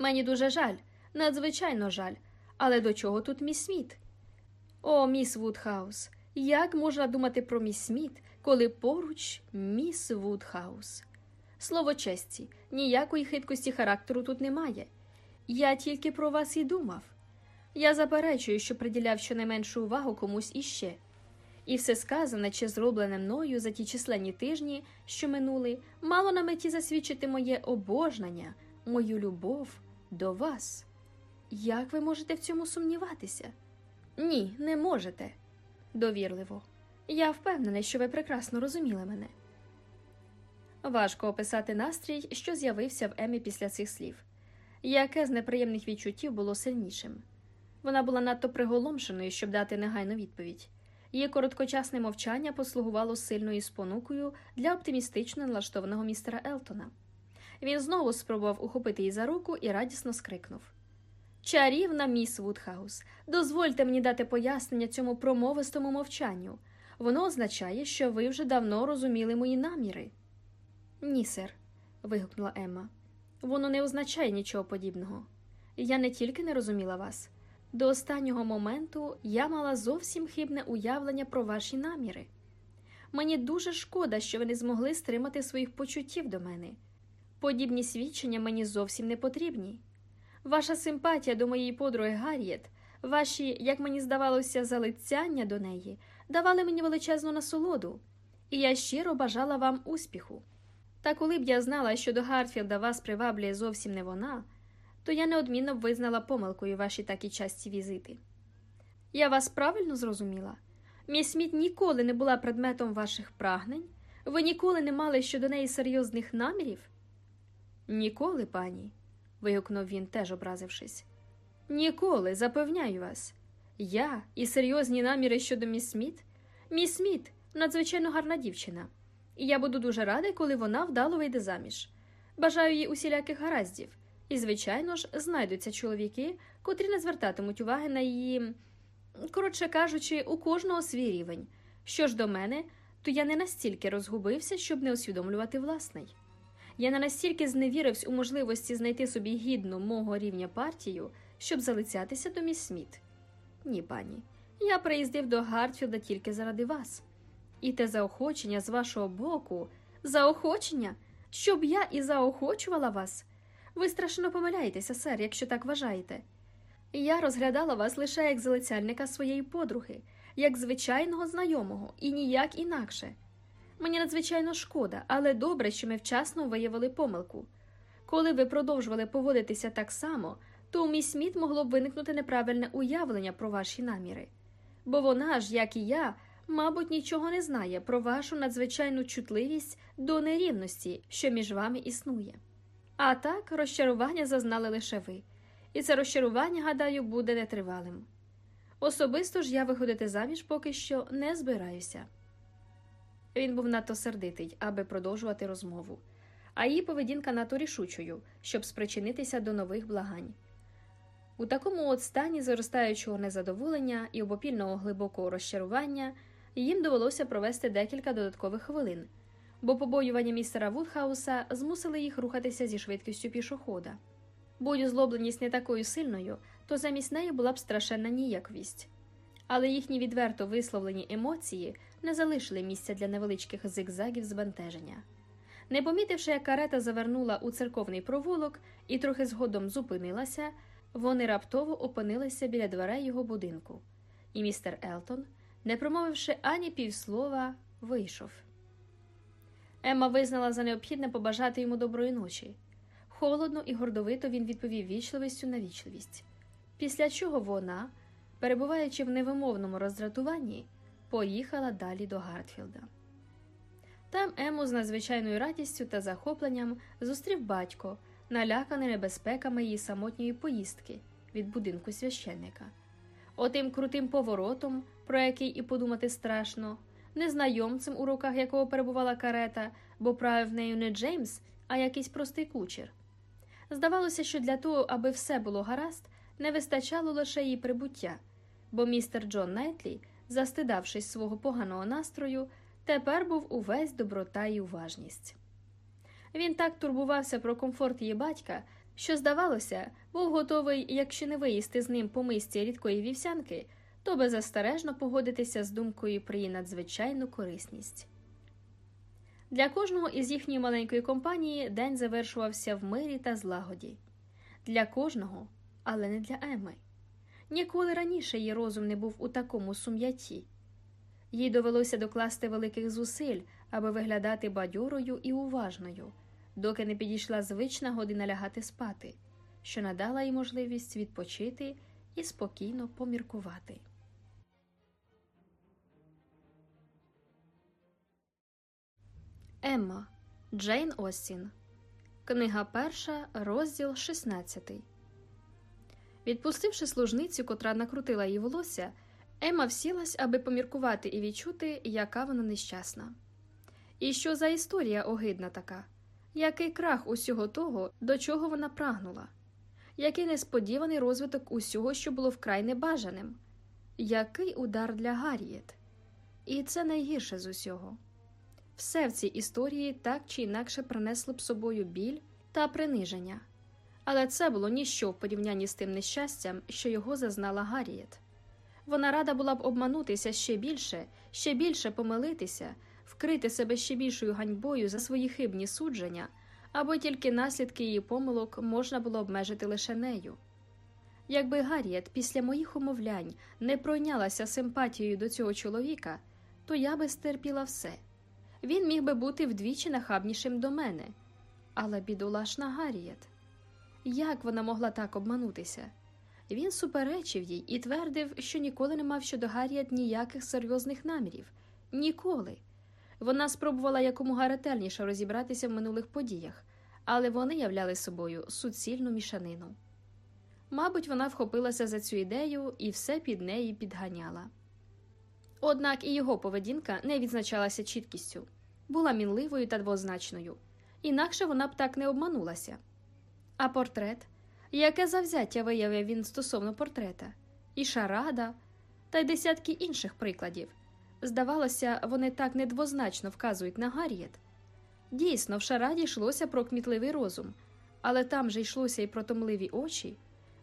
Мені дуже жаль, надзвичайно жаль. Але до чого тут міс Сміт? О, міс Вудхаус, як можна думати про міс Сміт, коли поруч міс Вудхаус? Слово честі, ніякої хиткості характеру тут немає. Я тільки про вас і думав. Я заперечую, що приділяв щонайменшу увагу комусь іще. І все сказане чи зроблене мною за ті численні тижні, що минули, мало на меті засвідчити моє обожнання, мою любов до вас. Як ви можете в цьому сумніватися? Ні, не можете. Довірливо. Я впевнений, що ви прекрасно розуміли мене. Важко описати настрій, що з'явився в Емі після цих слів. Яке з неприємних відчуттів було сильнішим? Вона була надто приголомшеною, щоб дати негайну відповідь. Її короткочасне мовчання послугувало сильною спонукою для оптимістично налаштованого містера Елтона. Він знову спробував ухопити її за руку і радісно скрикнув. Чарівна міс Вудхаус, дозвольте мені дати пояснення цьому промовистому мовчанню. Воно означає, що ви вже давно розуміли мої наміри. Ні, сер, вигукнула Емма. Воно не означає нічого подібного. Я не тільки не розуміла вас. До останнього моменту я мала зовсім хибне уявлення про ваші наміри. Мені дуже шкода, що ви не змогли стримати своїх почуттів до мене. Подібні свідчення мені зовсім не потрібні. Ваша симпатія до моєї подруги Гарріет, ваші, як мені здавалося, залицяння до неї давали мені величезну насолоду, і я щиро бажала вам успіху. Та коли б я знала, що до Гартфілда вас приваблює зовсім не вона, то я неодмінно б визнала помилкою ваші такі часті візити. Я вас правильно зрозуміла? Міс Сміт ніколи не була предметом ваших прагнень, ви ніколи не мали щодо неї серйозних намірів? Ніколи, пані, вигукнув він, теж образившись. Ніколи, запевняю вас. Я і серйозні наміри щодо міс Сміт? Міс Сміт надзвичайно гарна дівчина, і я буду дуже рада, коли вона вдало вийде заміж. Бажаю їй усіляких гараздів, і, звичайно ж, знайдуться чоловіки, котрі не звертатимуть уваги на її, коротше кажучи, у кожного свій рівень. Що ж до мене, то я не настільки розгубився, щоб не усвідомлювати власний. Я не настільки зневірився у можливості знайти собі гідну мого рівня партію, щоб залицятися до міс Сміт. Ні, пані, я приїздив до Гартфілда тільки заради вас. І те заохочення з вашого боку, заохочення, щоб я і заохочувала вас. Ви страшно помиляєтеся, сер, якщо так вважаєте. Я розглядала вас лише як залицяльника своєї подруги, як звичайного знайомого, і ніяк інакше. Мені надзвичайно шкода, але добре, що ми вчасно виявили помилку. Коли ви продовжували поводитися так само, то у міс Сміт могло б виникнути неправильне уявлення про ваші наміри. Бо вона ж, як і я, мабуть, нічого не знає про вашу надзвичайну чутливість до нерівності, що між вами існує. А так, розчарування зазнали лише ви, і це розчарування, гадаю, буде нетривалим. Особисто ж я виходити заміж поки що не збираюся. Він був надто сердитий, аби продовжувати розмову, а її поведінка надто рішучою, щоб спричинитися до нових благань. У такому от стані зростаючого незадоволення і обопільного глибокого розчарування їм довелося провести декілька додаткових хвилин, бо побоювання містера Вудхауса змусили їх рухатися зі швидкістю пішохода. Будь озлобленість не такою сильною, то замість неї була б страшенна ніяковість. Але їхні відверто висловлені емоції не залишили місця для невеличких зигзагів збентеження. Не помітивши, як карета завернула у церковний провулок і трохи згодом зупинилася, вони раптово опинилися біля дверей його будинку, і містер Елтон, не промовивши ані півслова, вийшов. Емма визнала за необхідне побажати йому доброї ночі. Холодно і гордовито він відповів вічливістю на вічливість, після чого вона, перебуваючи в невимовному роздратуванні, поїхала далі до Гартфілда. Там Ему з надзвичайною радістю та захопленням зустрів батько, наляканий небезпеками її самотньої поїздки від будинку священника. Отим крутим поворотом, про який і подумати страшно, незнайомцем, у руках якого перебувала карета, бо правив нею не Джеймс, а якийсь простий кучер. Здавалося, що для того, аби все було гаразд, не вистачало лише її прибуття, бо містер Джон Найтлі, застидавшись свого поганого настрою, тепер був увесь доброта і уважність. Він так турбувався про комфорт її батька що, здавалося, був готовий, якщо не виїсти з ним по мисці рідкої вівсянки, то беззастережно погодитися з думкою про її надзвичайну корисність. Для кожного із їхньої маленької компанії день завершувався в мирі та злагоді. Для кожного, але не для Еми. Ніколи раніше її розум не був у такому сум'ятті. Їй довелося докласти великих зусиль, аби виглядати бадьорою і уважною, доки не підійшла звична година лягати спати, що надала їй можливість відпочити і спокійно поміркувати. Емма Джейн Остін. Книга перша, розділ 16. Відпустивши служницю, котра накрутила її волосся, Емма всілась, аби поміркувати і відчути, яка вона нещасна. І що за історія огидна така, який крах усього того, до чого вона прагнула, який несподіваний розвиток усього, що було вкрай небажаним, який удар для Гарріет. І це найгірше з усього. Все в цій історії так чи інакше принесло б собою біль та приниження, але це було ніщо в порівнянні з тим нещастям, що його зазнала Гарріет. Вона рада була б обманутися ще більше, ще більше помилитися, вкрити себе ще більшою ганьбою за свої хибні судження, аби тільки наслідки її помилок можна було обмежити лише нею. Якби Гарріет після моїх умовлянь не пройнялася симпатією до цього чоловіка, то я би стерпіла все. Він міг би бути вдвічі нахабнішим до мене. Але бідолашна Гарріет. Як вона могла так обманутися? Він суперечив їй і твердив, що ніколи не мав щодо Гарріет ніяких серйозних намірів. Ніколи. Вона спробувала якомога ретельніше розібратися в минулих подіях, але вони являли собою суцільну мішанину. Мабуть, вона вхопилася за цю ідею і все під неї підганяла. Однак і його поведінка не відзначалася чіткістю, була мінливою та двозначною, інакше вона б так не обманулася. А портрет, яке завзяття виявив він стосовно портрета, і шарада, та й десятки інших прикладів. Здавалося, вони так недвозначно вказують на Гарріет. Дійсно, в шараді йшлося про кмітливий розум, але там же йшлося і про томливі очі,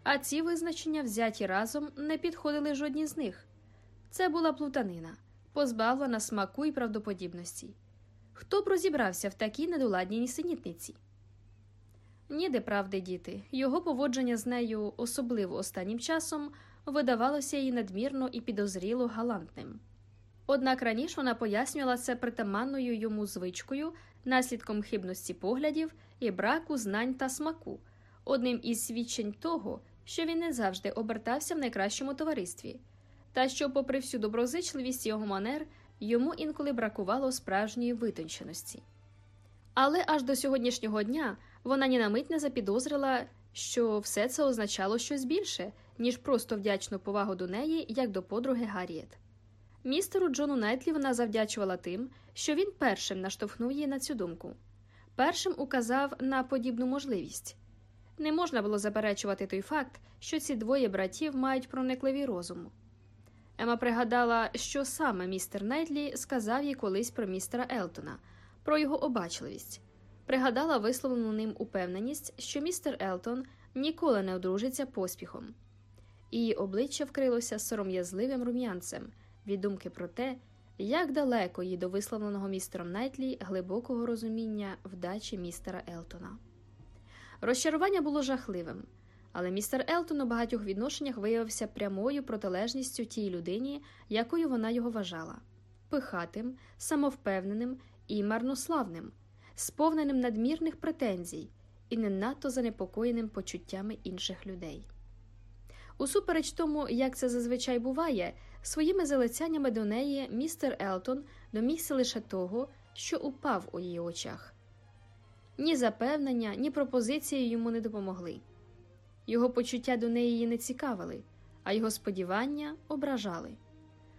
а ці визначення, взяті разом, не підходили жодні з них. Це була плутанина, позбавлена смаку і правдоподібності. Хто б розібрався в такій недоладній нісенітниці? Ніде правди діти, його поводження з нею, особливо останнім часом, видавалося їй надмірно і підозріло галантним. Однак раніше вона пояснювала це притаманною йому звичкою, наслідком хибності поглядів і браку знань та смаку, одним із свідчень того, що він не завжди обертався в найкращому товаристві, та що, попри всю доброзичливість його манер, йому інколи бракувало справжньої витонченості. Але аж до сьогоднішнього дня вона ні на мить не запідозрила, що все це означало щось більше, ніж просто вдячну повагу до неї, як до подруги Гарріет. Містеру Джону Найтлі вона завдячувала тим, що він першим наштовхнув її на цю думку, першим указав на подібну можливість. Не можна було заперечувати той факт, що ці двоє братів мають проникливий розум. Емма пригадала, що саме містер Найтлі сказав їй колись про містера Елтона, про його обачливість, пригадала висловлену ним упевненість, що містер Елтон ніколи не одружиться поспіхом. Її обличчя вкрилося сором'язливим рум'янцем від думки про те, як далеко їй до висловленого містером Найтлі глибокого розуміння вдачі містера Елтона. Розчарування було жахливим, але містер Елтон у багатьох відношеннях виявився прямою протилежністю тій людині, якою вона його вважала пихатим, самовпевненим і марнославним, сповненим надмірних претензій і не надто занепокоєним почуттями інших людей. Усупереч тому, як це зазвичай буває, своїми залицяннями до неї містер Елтон домігся лише того, що упав у її очах. Ні запевнення, ні пропозиції йому не допомогли. Його почуття до неї її не цікавили, а його сподівання ображали.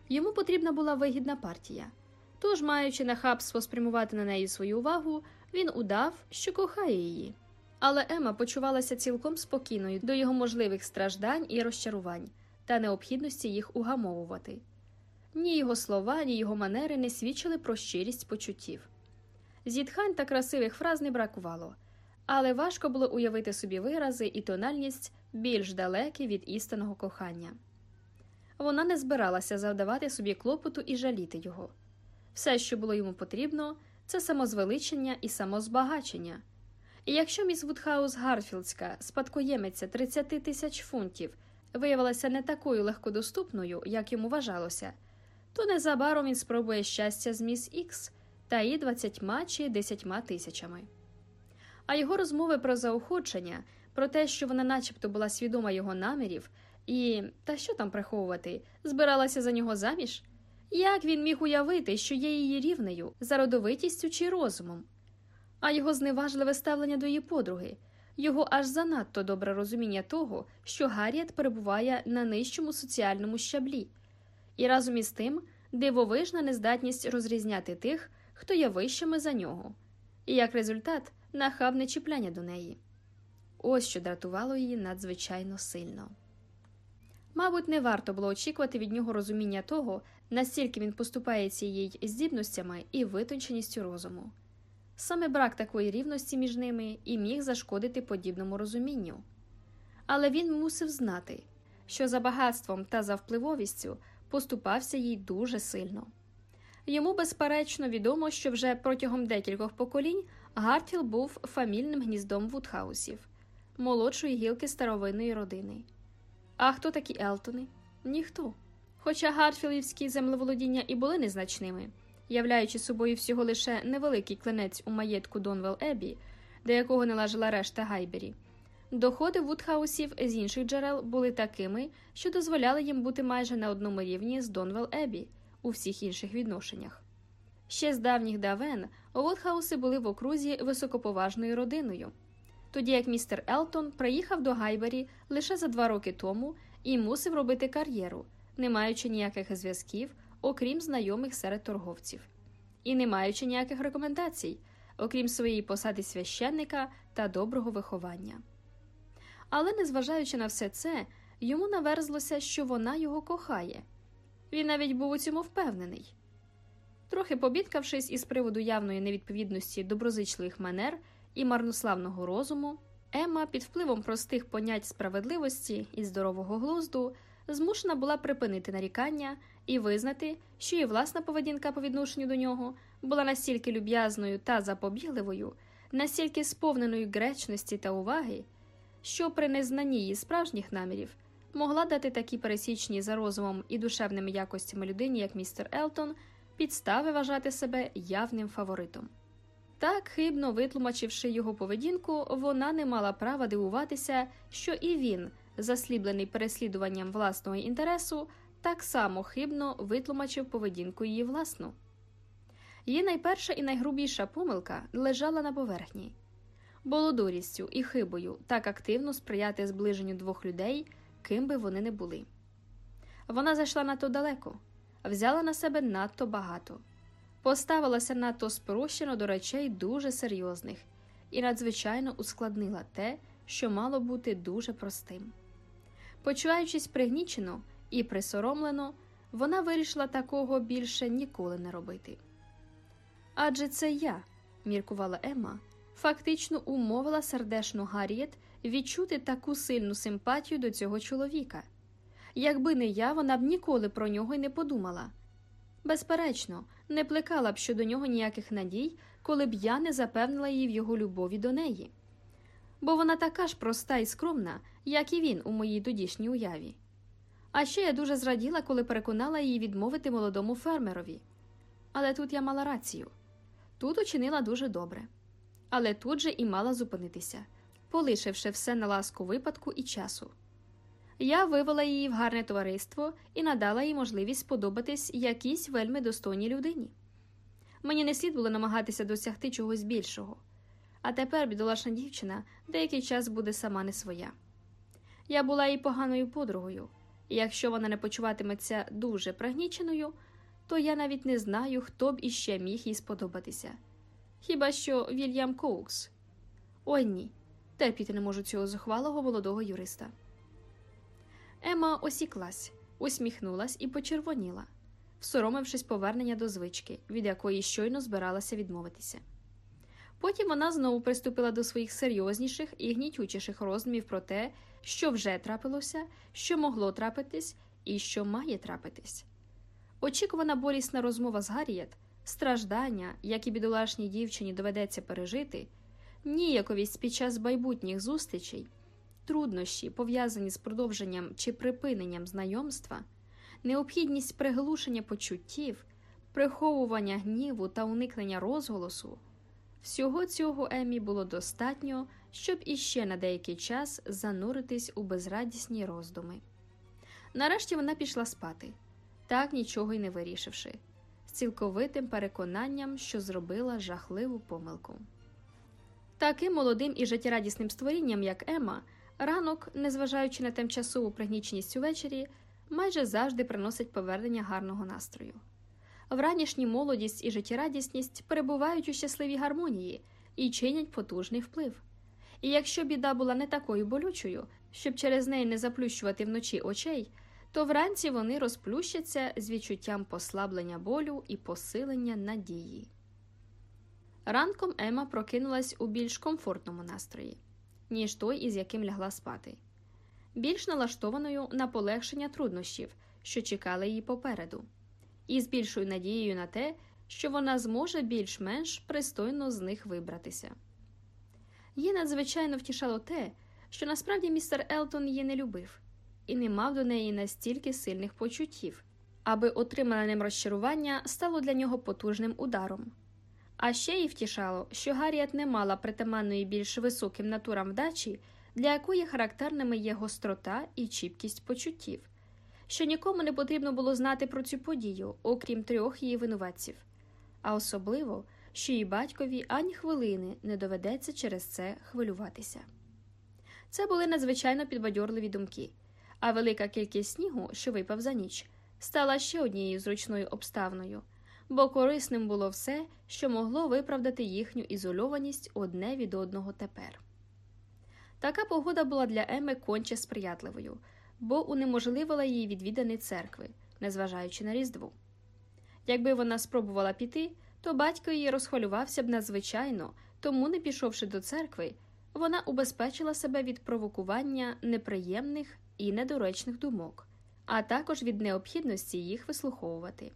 Йому потрібна була вигідна партія. Тож, маючи нахабство спрямувати на неї свою увагу, він удав, що кохає її. Але Ема почувалася цілком спокійною до його можливих страждань і розчарувань та необхідності їх угамовувати. Ні його слова, ні його манери не свідчили про щирість почуттів. Зітхань та красивих фраз не бракувало, але важко було уявити собі вирази і тональність більш далекі від істинного кохання. Вона не збиралася завдавати собі клопоту і жаліти його. Все, що було йому потрібно, це самозвеличення і самозбагачення. І якщо міс Вудхаус Гартфілдська, спадкоємиця 30 тисяч фунтів, виявилася не такою легкодоступною, як йому вважалося, то незабаром він спробує щастя з міс Ікс та її 20 чи 10 тисячами. А його розмови про заохочення, про те, що вона, начебто, була свідома його намірів, і та що там приховувати, збиралася за нього заміж. Як він міг уявити, що є її рівнею за родовитістю чи розумом? А його зневажливе ставлення до її подруги, його аж занадто добре розуміння того, що Гарріет перебуває на нижчому соціальному щаблі, і разом із тим дивовижна нездатність розрізняти тих, хто є вищими за нього, і як результат нахабне чіпляння до неї. Ось що дратувало її надзвичайно сильно. Мабуть, не варто було очікувати від нього розуміння того, настільки він поступається їй здібностями і витонченістю розуму. Саме брак такої рівності між ними і міг зашкодити подібному розумінню. Але він мусив знати, що за багатством та за впливовістю поступався їй дуже сильно. Йому, безперечно, відомо, що вже протягом декількох поколінь Гартфіл був фамільним гніздом Вудхаусів, молодшої гілки старовинної родини. А хто такі Елтони? Ніхто. Хоча Гартфілівські землеволодіння і були незначними, являючи собою всього лише невеликий клинець у маєтку Донвел Ебі, до якого належала решта Гайбері, доходи Вудхаусів з інших джерел були такими, що дозволяли їм бути майже на одному рівні з Донвел Еббі у всіх інших відношеннях. Ще з давніх давен Вудхауси були в окрузі високоповажною родиною тоді як містер Елтон приїхав до Гайбері лише за два роки тому і мусив робити кар'єру, не маючи ніяких зв'язків, окрім знайомих серед торговців, і не маючи ніяких рекомендацій, окрім своєї посади священника та доброго виховання. Але, незважаючи на все це, йому наверзлося, що вона його кохає. Він навіть був у цьому впевнений. Трохи побідкавшись із приводу явної невідповідності доброзичливих манер і марнославного розуму, Емма під впливом простих понять справедливості і здорового глузду змушена була припинити нарікання і визнати, що її власна поведінка по відношенню до нього була настільки люб'язною та запобігливою, настільки сповненою гречності та уваги, що при незнанні її справжніх намірів могла дати такі пересічні за розумом і душевними якостями людині, як містер Елтон, підстави вважати себе явним фаворитом. Так, хибно витлумачивши його поведінку, вона не мала права дивуватися, що і він, засліблений переслідуванням власного інтересу, так само хибно витлумачив поведінку її власну. Її найперша і найгрубіша помилка лежала на поверхні. Болодорістю і хибою так активно сприяти зближенню двох людей, ким би вони не були. Вона зайшла надто далеко, взяла на себе надто багато поставилася надто спрощено до речей дуже серйозних і надзвичайно ускладнила те, що мало бути дуже простим. Почуваючись пригнічено і присоромлено, вона вирішила такого більше ніколи не робити. Адже це я, міркувала Емма, фактично умовила сердешну Гарріет відчути таку сильну симпатію до цього чоловіка. Якби не я, вона б ніколи про нього й не подумала. Безперечно, не плекала б щодо нього ніяких надій, коли б я не запевнила її в його любові до неї. Бо вона така ж проста і скромна, як і він у моїй тодішній уяві. А ще я дуже зраділа, коли переконала її відмовити молодому фермерові. Але тут я мала рацію тут учинила дуже добре. Але тут же і мала зупинитися, полишивши все на ласку випадку і часу. Я вивела її в гарне товариство і надала їй можливість сподобатись якійсь вельми достойній людині. Мені не слід було намагатися досягти чогось більшого, а тепер бідолашна дівчина деякий час буде сама не своя. Я була їй поганою подругою, і якщо вона не почуватиметься дуже прагніченою, то я навіть не знаю, хто б іще міг їй сподобатися. Хіба що Вільям Коукс? Ой ні, терпіти не можу цього зухвалого молодого юриста. Ема осіклась, усміхнулась і почервоніла, всоромившись повернення до звички, від якої щойно збиралася відмовитися. Потім вона знову приступила до своїх серйозніших і гнітючіших роздумів про те, що вже трапилося, що могло трапитись і що має трапитись. Очікувана болісна розмова з Гарріет, страждання, які бідолашній дівчині доведеться пережити, ніяковість під час майбутніх зустрічей, труднощі, пов'язані з продовженням чи припиненням знайомства, необхідність приглушення почуттів, приховування гніву та уникнення розголосу. Всього цього Емі було достатньо, щоб іще на деякий час зануритись у безрадісні роздуми. Нарешті вона пішла спати, так нічого й не вирішивши, з цілковитим переконанням, що зробила жахливу помилку. Таким молодим і життєрадісним створінням, як Ема, ранок, незважаючи на тимчасову пригніченість увечері, майже завжди приносить повернення гарного настрою. Вранішні молодість і життєрадісність перебувають у щасливій гармонії і чинять потужний вплив. І якщо біда була не такою болючою, щоб через неї не заплющувати вночі очей, то вранці вони розплющаться з відчуттям послаблення болю і посилення надії. Ранком Ема прокинулась у більш комфортному настрої, ніж той, із яким лягла спати, більш налаштованою на полегшення труднощів, що чекали її попереду, і з більшою надією на те, що вона зможе більш-менш пристойно з них вибратися. Її надзвичайно втішало те, що насправді містер Елтон її не любив і не мав до неї настільки сильних почуттів, аби отримане ним розчарування стало для нього потужним ударом. А ще їй втішало, що Гарріет не мала притаманної більш високим натурам вдачі, для якої характерними є гострота і чіпкість почуттів, що нікому не потрібно було знати про цю подію, окрім трьох її винуватців, а особливо, що її батькові ані хвилини не доведеться через це хвилюватися. Це були надзвичайно підбадьорливі думки, а велика кількість снігу, що випав за ніч, стала ще однією зручною обставною бо корисним було все, що могло виправдати їхню ізольованість одне від одного тепер. Така погода була для Еми конче сприятливою, бо унеможливила її відвідини церкви, незважаючи на Різдво. Якби вона спробувала піти, то батько її розхвалювався б надзвичайно, тому, не пішовши до церкви, вона убезпечила себе від провокування неприємних і недоречних думок, а також від необхідності їх вислуховувати.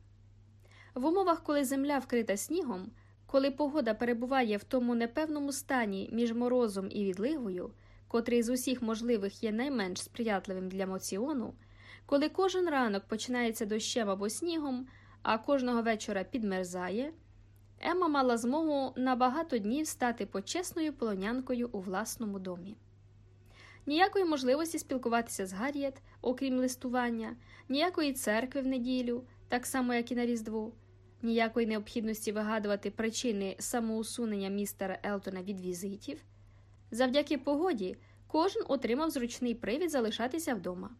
В умовах, коли земля вкрита снігом, коли погода перебуває в тому непевному стані між морозом і відливою, котрий з усіх можливих є найменш сприятливим для моціону, коли кожен ранок починається дощем або снігом, а кожного вечора підмерзає, Ема мала змогу на багато днів стати почесною полонянкою у власному домі. Ніякої можливості спілкуватися з Гарріет, окрім листування, ніякої церкви в неділю, так само як і на Різдву, ніякої необхідності вигадувати причини самоусунення містера Елтона від візитів. Завдяки погоді кожен отримав зручний привід залишатися вдома.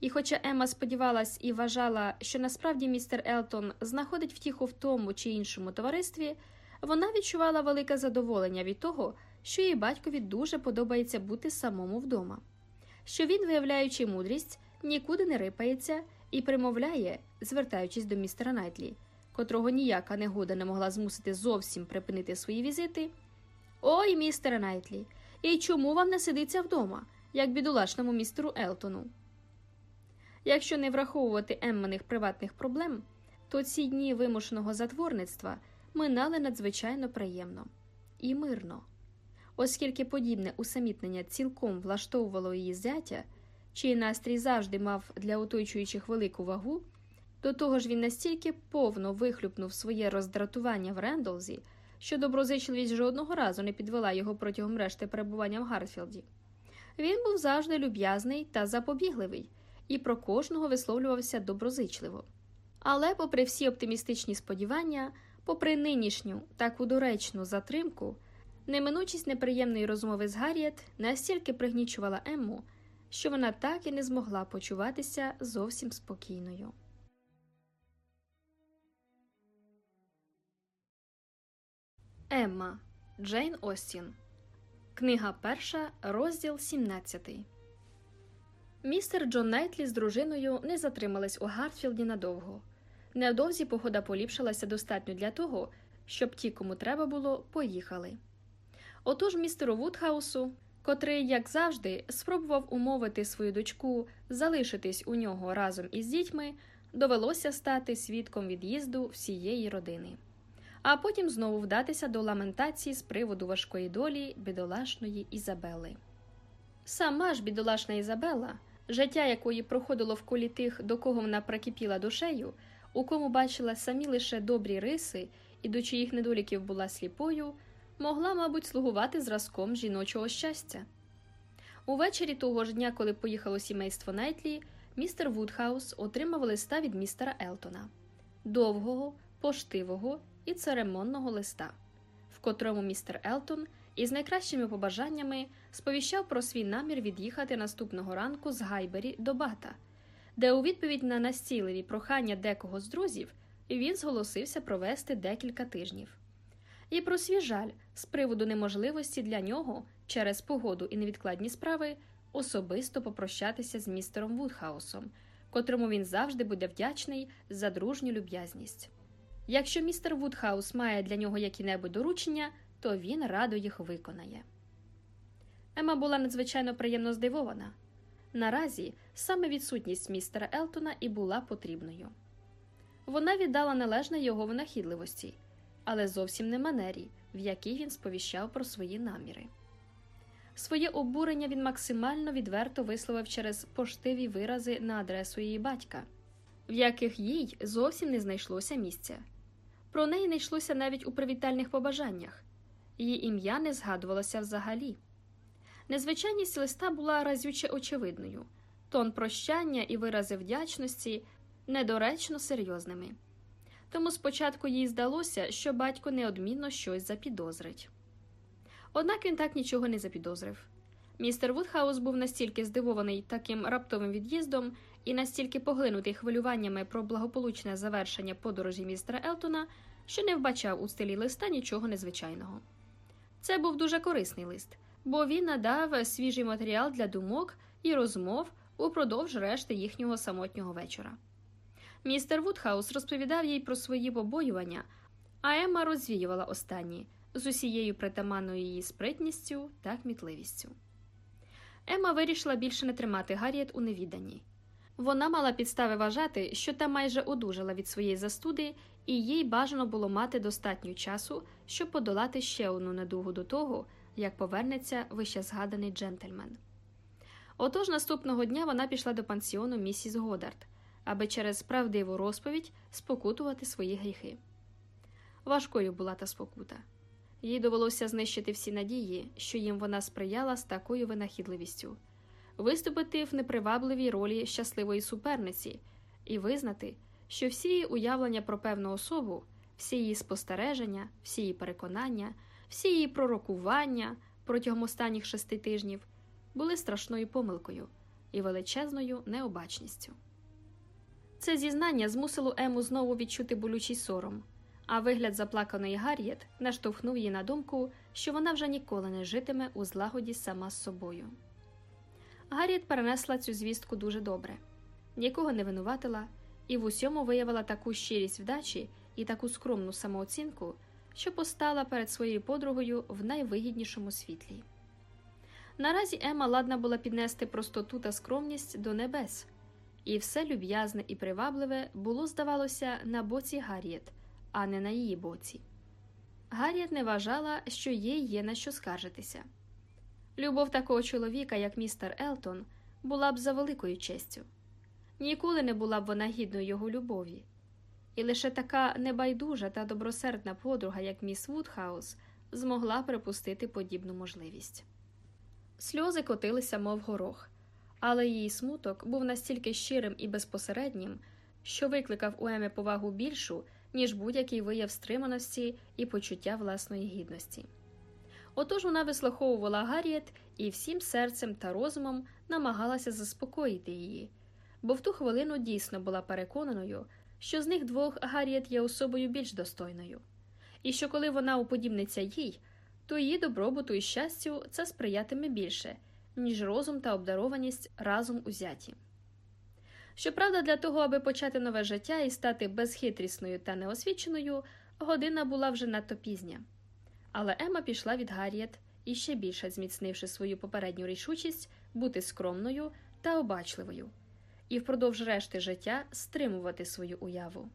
І, хоча Емма сподівалась і вважала, що насправді містер Елтон знаходить втіху в тому чи іншому товаристві, вона відчувала велике задоволення від того, що її батькові дуже подобається бути самому вдома, що він, виявляючи мудрість, нікуди не рипається і примовляє, звертаючись до містера Найтлі котрого ніяка негода не могла змусити зовсім припинити свої візити. Ой, містере Найтлі, і чому вам не сидиться вдома, як бідолашному містеру Елтону? Якщо не враховувати Емманих приватних проблем, то ці дні вимушеного затворництва минали надзвичайно приємно і мирно, оскільки подібне усамітнення цілком влаштовувало її зятя, чий настрій завжди мав для оточуючих велику вагу. До того ж, він настільки повно вихлюпнув своє роздратування в Рендолзі, що доброзичливість жодного разу не підвела його протягом решти перебування в Гартфілді. Він був завжди люб'язний та запобігливий і про кожного висловлювався доброзичливо. Але, попри всі оптимістичні сподівання, попри нинішню таку доречну затримку, неминучість неприємної розмови з Гарріет настільки пригнічувала Емму, що вона так і не змогла почуватися зовсім спокійною. Емма Джейн Остін. Книга перша, розділ 17. Містер Джон Найтлі з дружиною не затримались у Гартфілді надовго. Невдовзі погода поліпшилася достатньо для того, щоб ті, кому треба було, поїхали. Отож містеру Вудхаусу, котрий, як завжди, спробував умовити свою дочку залишитись у нього разом із дітьми, довелося стати свідком від'їзду всієї родини, а потім знову вдатися до ламентації з приводу важкої долі бідолашної Ізабели. Сама ж бідолашна Ізабела, життя якої проходило в колі тих, до кого вона прикипіла душею, у кому бачила самі лише добрі риси і до чиїх недоліків була сліпою, могла, мабуть, слугувати зразком жіночого щастя. Увечері того ж дня, коли поїхало сімейство Найтлі, містер Вудхаус отримав листа від містера Елтона довгого, поштивого і церемонного листа, в котрому містер Елтон із найкращими побажаннями сповіщав про свій намір від'їхати наступного ранку з Гайбері до Бата, де у відповідь на настійливі прохання декого з друзів він зголосився провести декілька тижнів. І про свій жаль з приводу неможливості для нього через погоду і невідкладні справи особисто попрощатися з містером Вудхаусом, котрому він завжди буде вдячний за дружню люб'язність. Якщо містер Вудхаус має для нього які-небудь доручення, то він радо їх виконає. Ема була надзвичайно приємно здивована. Наразі саме відсутність містера Елтона і була потрібною. Вона віддала належне його винахідливості, але зовсім не манері, в якій він сповіщав про свої наміри. Своє обурення він максимально відверто висловив через поштиві вирази на адресу її батька, в яких їй зовсім не знайшлося місця. Про неї не йшлося навіть у привітальних побажаннях, її ім'я не згадувалося взагалі. Незвичайність листа була разюче очевидною, тон прощання і вирази вдячності недоречно серйозними. Тому спочатку їй здалося, що батько неодмінно щось запідозрить. Однак він так нічого не запідозрив. Містер Вудхаус був настільки здивований таким раптовим від'їздом і настільки поглинутий хвилюваннями про благополучне завершення подорожі містера Елтона, що не вбачав у стилі листа нічого незвичайного. Це був дуже корисний лист, бо він надав свіжий матеріал для думок і розмов упродовж решти їхнього самотнього вечора. Містер Вудхаус розповідав їй про свої побоювання, а Емма розвіювала останні з усією притаманною її спритністю та кмітливістю. Емма вирішила більше не тримати Гарріет у невіданні. Вона мала підстави вважати, що та майже одужала від своєї застуди, і їй бажано було мати достатньо часу, щоб подолати ще одну недугу до того, як повернеться вище згаданий джентльмен. Отож наступного дня вона пішла до пансіону місіс Годард, аби через правдиву розповідь спокутувати свої гріхи. Важкою була та спокута. Їй довелося знищити всі надії, що їм вона сприяла з такою винахідливістю, виступити в непривабливій ролі щасливої суперниці і визнати, що всі її уявлення про певну особу, всі її спостереження, всі її переконання, всі її пророкування протягом останніх шести тижнів були страшною помилкою і величезною необачністю. Це зізнання змусило Ему знову відчути болючий сором а вигляд заплаканої Гарріет наштовхнув її на думку, що вона вже ніколи не житиме у злагоді сама з собою. Гарріет перенесла цю звістку дуже добре, нікого не винуватила і в усьому виявила таку щирість вдачі і таку скромну самооцінку, що постала перед своєю подругою в найвигіднішому світлі. Наразі Ема ладна була піднести простоту та скромність до небес, і все люб'язне і привабливе було, здавалося, на боці Гарріет, а не на її боці. Гарріет не вважала, що їй є на що скаржитися. Любов такого чоловіка, як містер Елтон, була б за великою честю. Ніколи не була б вона гідною його любові, і лише така небайдужа та добросердна подруга, як міс Вудхаус, змогла припустити подібну можливість. Сльози котилися, мов горох, але її смуток був настільки щирим і безпосереднім, що викликав у Емі повагу більшу, ніж будь-який вияв стриманості і почуття власної гідності. Отож вона вислуховувала Гарріет і всім серцем та розумом намагалася заспокоїти її, бо в ту хвилину дійсно була переконаною, що з них двох Гарріет є особою більш достойною, і що коли вона уподібниться їй, то її добробуту і щастю це сприятиме більше, ніж розум та обдарованість разом узяті. Щоправда, для того, аби почати нове життя і стати безхитрісною та неосвіченою, година була вже надто пізня. Але Ема пішла від Гарріет, і ще більше зміцнивши свою попередню рішучість бути скромною та обачливою, і впродовж решти життя стримувати свою уяву.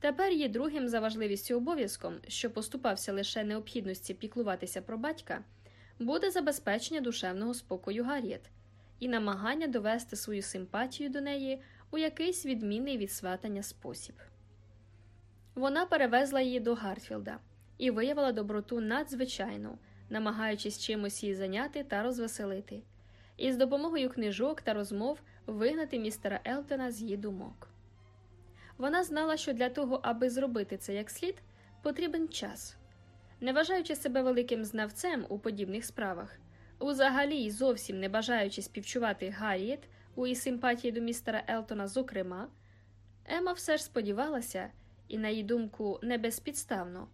Тепер її другим за важливістю обов'язком, що поступався лише необхідності піклуватися про батька, буде забезпечення душевного спокою Гарріет і намагання довести свою симпатію до неї у якийсь відмінний від сватання спосіб. Вона перевезла її до Гартфілда і виявила доброту надзвичайну, намагаючись чимось її зайняти та розвеселити, і з допомогою книжок та розмов вигнати містера Елтона з її думок. Вона знала, що для того, аби зробити це як слід, потрібен час. Не вважаючи себе великим знавцем у подібних справах, узагалі й зовсім не бажаючи співчувати Гарріет у її симпатії до містера Елтона, зокрема, Ема все ж сподівалася, і, на її думку, не безпідставно,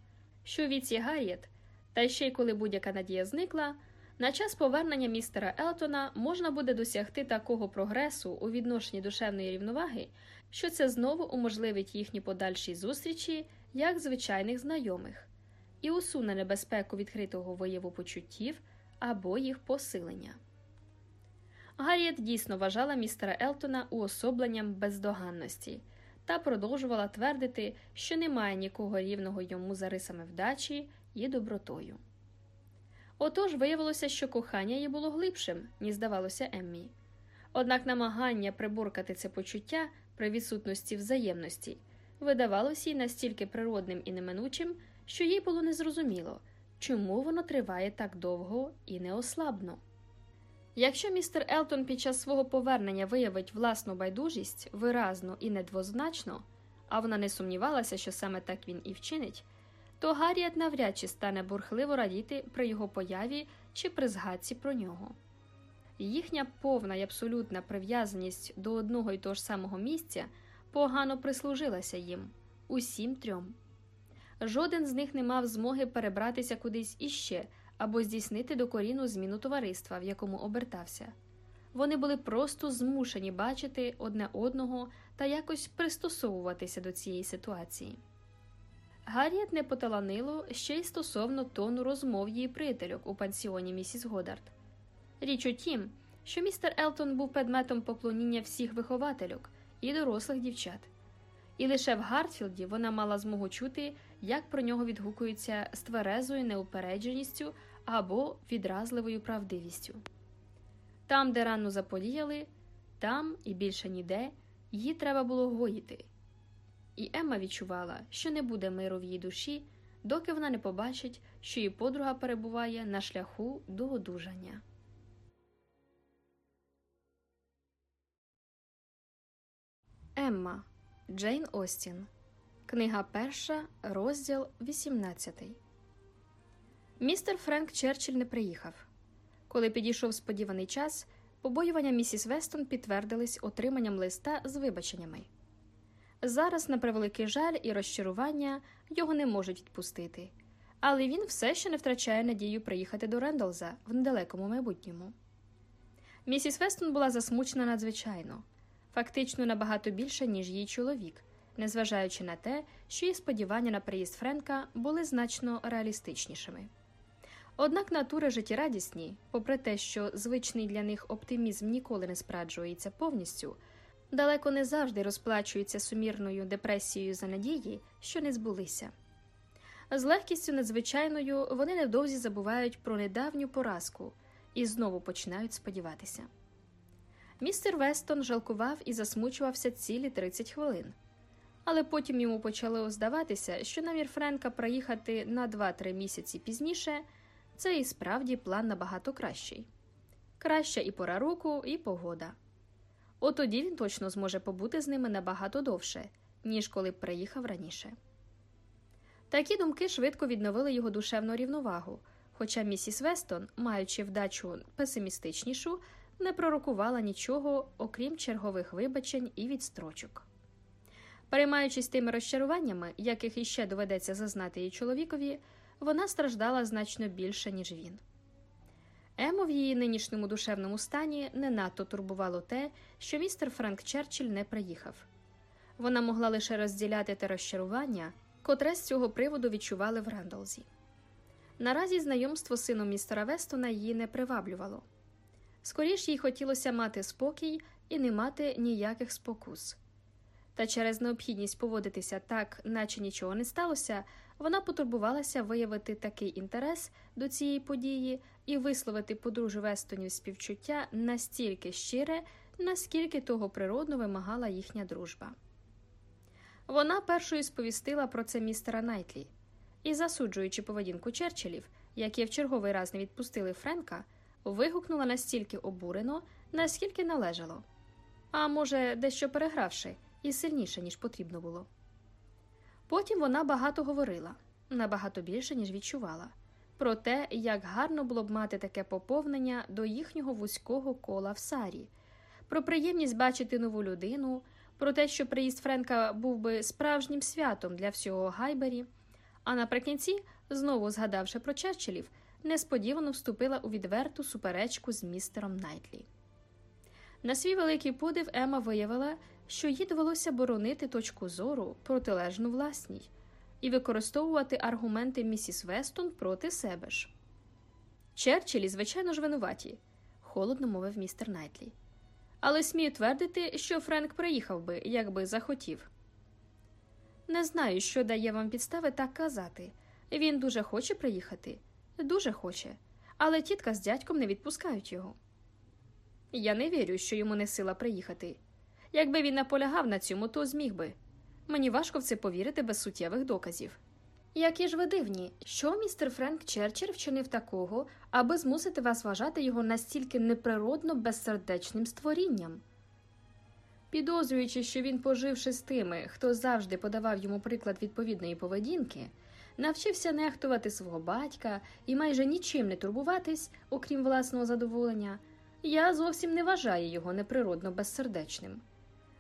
що віці Гарріет, та ще й коли будь-яка надія зникла, на час повернення містера Елтона можна буде досягти такого прогресу у відношенні душевної рівноваги, що це знову уможливить їхні подальші зустрічі як звичайних знайомих, і усуне небезпеку відкритого вияву почуттів або їх посилення. Гарріет дійсно вважала містера Елтона уособленням бездоганності та продовжувала твердити, що немає нікого рівного йому за рисами вдачі і добротою. Отож виявилося, що кохання її було глибшим, ніж здавалося Еммі. Однак намагання приборкати це почуття при відсутності взаємності видавалося їй настільки природним і неминучим, що їй було незрозуміло, чому воно триває так довго і неослабно. Якщо містер Елтон під час свого повернення виявить власну байдужість виразно і недвозначно, а вона не сумнівалася, що саме так він і вчинить, то Гарріет навряд чи стане бурхливо радіти при його появі чи при згадці про нього. Їхня повна й абсолютна прив'язаність до одного й того ж самого місця погано прислужилася їм усім трьом. Жоден з них не мав змоги перебратися кудись іще або здійснити докорінну зміну товариства, в якому обертався. Вони були просто змушені бачити одне одного та якось пристосовуватися до цієї ситуації. Гарріет не поталанило ще й стосовно тону розмов її приятельок у пансіоні місіс Годард. Річ у тім, що містер Елтон був предметом поклоніння всіх виховательок і дорослих дівчат, і лише в Гартфілді вона мала змогу чути, як про нього відгукуються з тверезою неупередженістю або відразливою правдивістю. Там, де рану заполіяли, там і більше ніде її треба було гоїти. І Емма відчувала, що не буде миру в її душі, доки вона не побачить, що її подруга перебуває на шляху до одужання. Емма Джейн Остін. Книга перша, розділ 18. Містер Френк Черчилль не приїхав. Коли підійшов сподіваний час, побоювання місіс Вестон підтвердились отриманням листа з вибаченнями. Зараз, на превеликий жаль і розчарування, його не можуть відпустити, але він все ще не втрачає надію приїхати до Рендолза в недалекому майбутньому. Місіс Вестон була засмучена надзвичайно, фактично набагато більше, ніж її чоловік, незважаючи на те, що її сподівання на приїзд Френка були значно реалістичнішими. Однак натури життєрадісні, попри те, що звичний для них оптимізм ніколи не спраджується повністю, далеко не завжди розплачуються сумірною депресією за надії, що не збулися. З легкістю надзвичайною вони невдовзі забувають про недавню поразку і знову починають сподіватися. Містер Вестон жалкував і засмучувався цілі 30 хвилин, але потім йому почало здаватися, що намір Френка проїхати на 2-3 місяці пізніше це і справді план набагато кращий. Краща і пора року, і погода. От тоді він точно зможе побути з ними набагато довше, ніж коли б приїхав раніше. Такі думки швидко відновили його душевну рівновагу, хоча місіс Вестон, маючи вдачу песимістичнішу, не пророкувала нічого, окрім чергових вибачень і відстрочок. Переймаючись тими розчаруваннями, яких іще доведеться зазнати її чоловікові, вона страждала значно більше, ніж він. Ему в її нинішньому душевному стані не надто турбувало те, що містер Френк Черчилль не приїхав. Вона могла лише розділяти те розчарування, котре з цього приводу відчували в Рендолзі. Наразі знайомство з сином містера Вестона її не приваблювало. Скоріш їй хотілося мати спокій і не мати ніяких спокус. Та через необхідність поводитися так, наче нічого не сталося, вона потурбувалася виявити такий інтерес до цієї події і висловити подружу Вестонів співчуття настільки щире, наскільки того природно вимагала їхня дружба. Вона першою сповістила про це містера Найтлі і, засуджуючи поведінку Черчиллів, які в черговий раз не відпустили Френка, вигукнула настільки обурено, наскільки належало, а може, дещо перегравши, і сильніше, ніж потрібно було. Потім вона багато говорила, набагато більше, ніж відчувала, про те, як гарно було б мати таке поповнення до їхнього вузького кола в Сарі, про приємність бачити нову людину, про те, що приїзд Френка був би справжнім святом для всього Гайбері. А наприкінці, знову згадавши про Черчиллів, несподівано вступила у відверту суперечку з містером Найтлі. На свій великий подив Ема виявила, що їй довелося боронити точку зору протилежну власній і використовувати аргументи місіс Вестон проти себе ж. Черчиллі, звичайно ж, винуваті, холодно мовив містер Найтлі. Але смію твердити, що Френк приїхав би, якби захотів. Не знаю, що дає вам підстави так казати. Він дуже хоче приїхати, дуже хоче, але тітка з дядьком не відпускають його. Я не вірю, що йому не сила приїхати. Якби він наполягав на цьому, то зміг би. Мені важко в це повірити без суттєвих доказів. Які ж ви дивні, що містер Френк Черчилль вчинив такого, аби змусити вас вважати його настільки неприродно безсердечним створінням? Підозрюючи, що він, поживши з тими, хто завжди подавав йому приклад відповідної поведінки, навчився нехтувати свого батька і майже нічим не турбуватись, окрім власного задоволення, я зовсім не вважаю його неприродно безсердечним.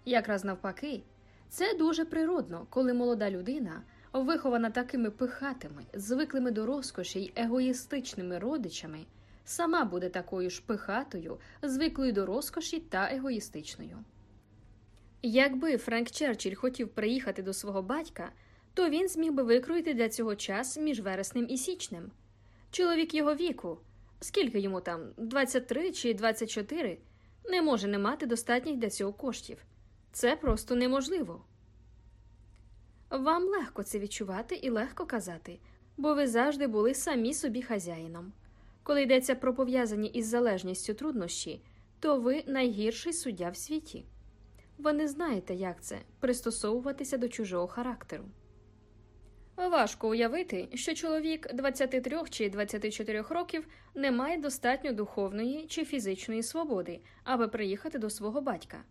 Якраз навпаки, це дуже природно, коли молода людина, вихована такими пихатими, звиклими до розкоші й егоїстичними родичами, сама буде такою ж пихатою, звиклою до розкоші та егоїстичною. Якби Френк Черчилль хотів приїхати до свого батька, то він зміг би викроїти для цього час між вереснем і січнем. Чоловік його віку, скільки йому там, 23 чи 24, не може не мати достатніх для цього коштів. Це просто неможливо. Вам легко це відчувати і легко казати, бо ви завжди були самі собі хазяїном. Коли йдеться про пов'язані із залежністю труднощі, то ви найгірший суддя в світі. Ви не знаєте, як це пристосовуватися до чужого характеру. Важко уявити, що чоловік 23 чи 24 років не має достатньо духовної чи фізичної свободи, аби приїхати до свого батька.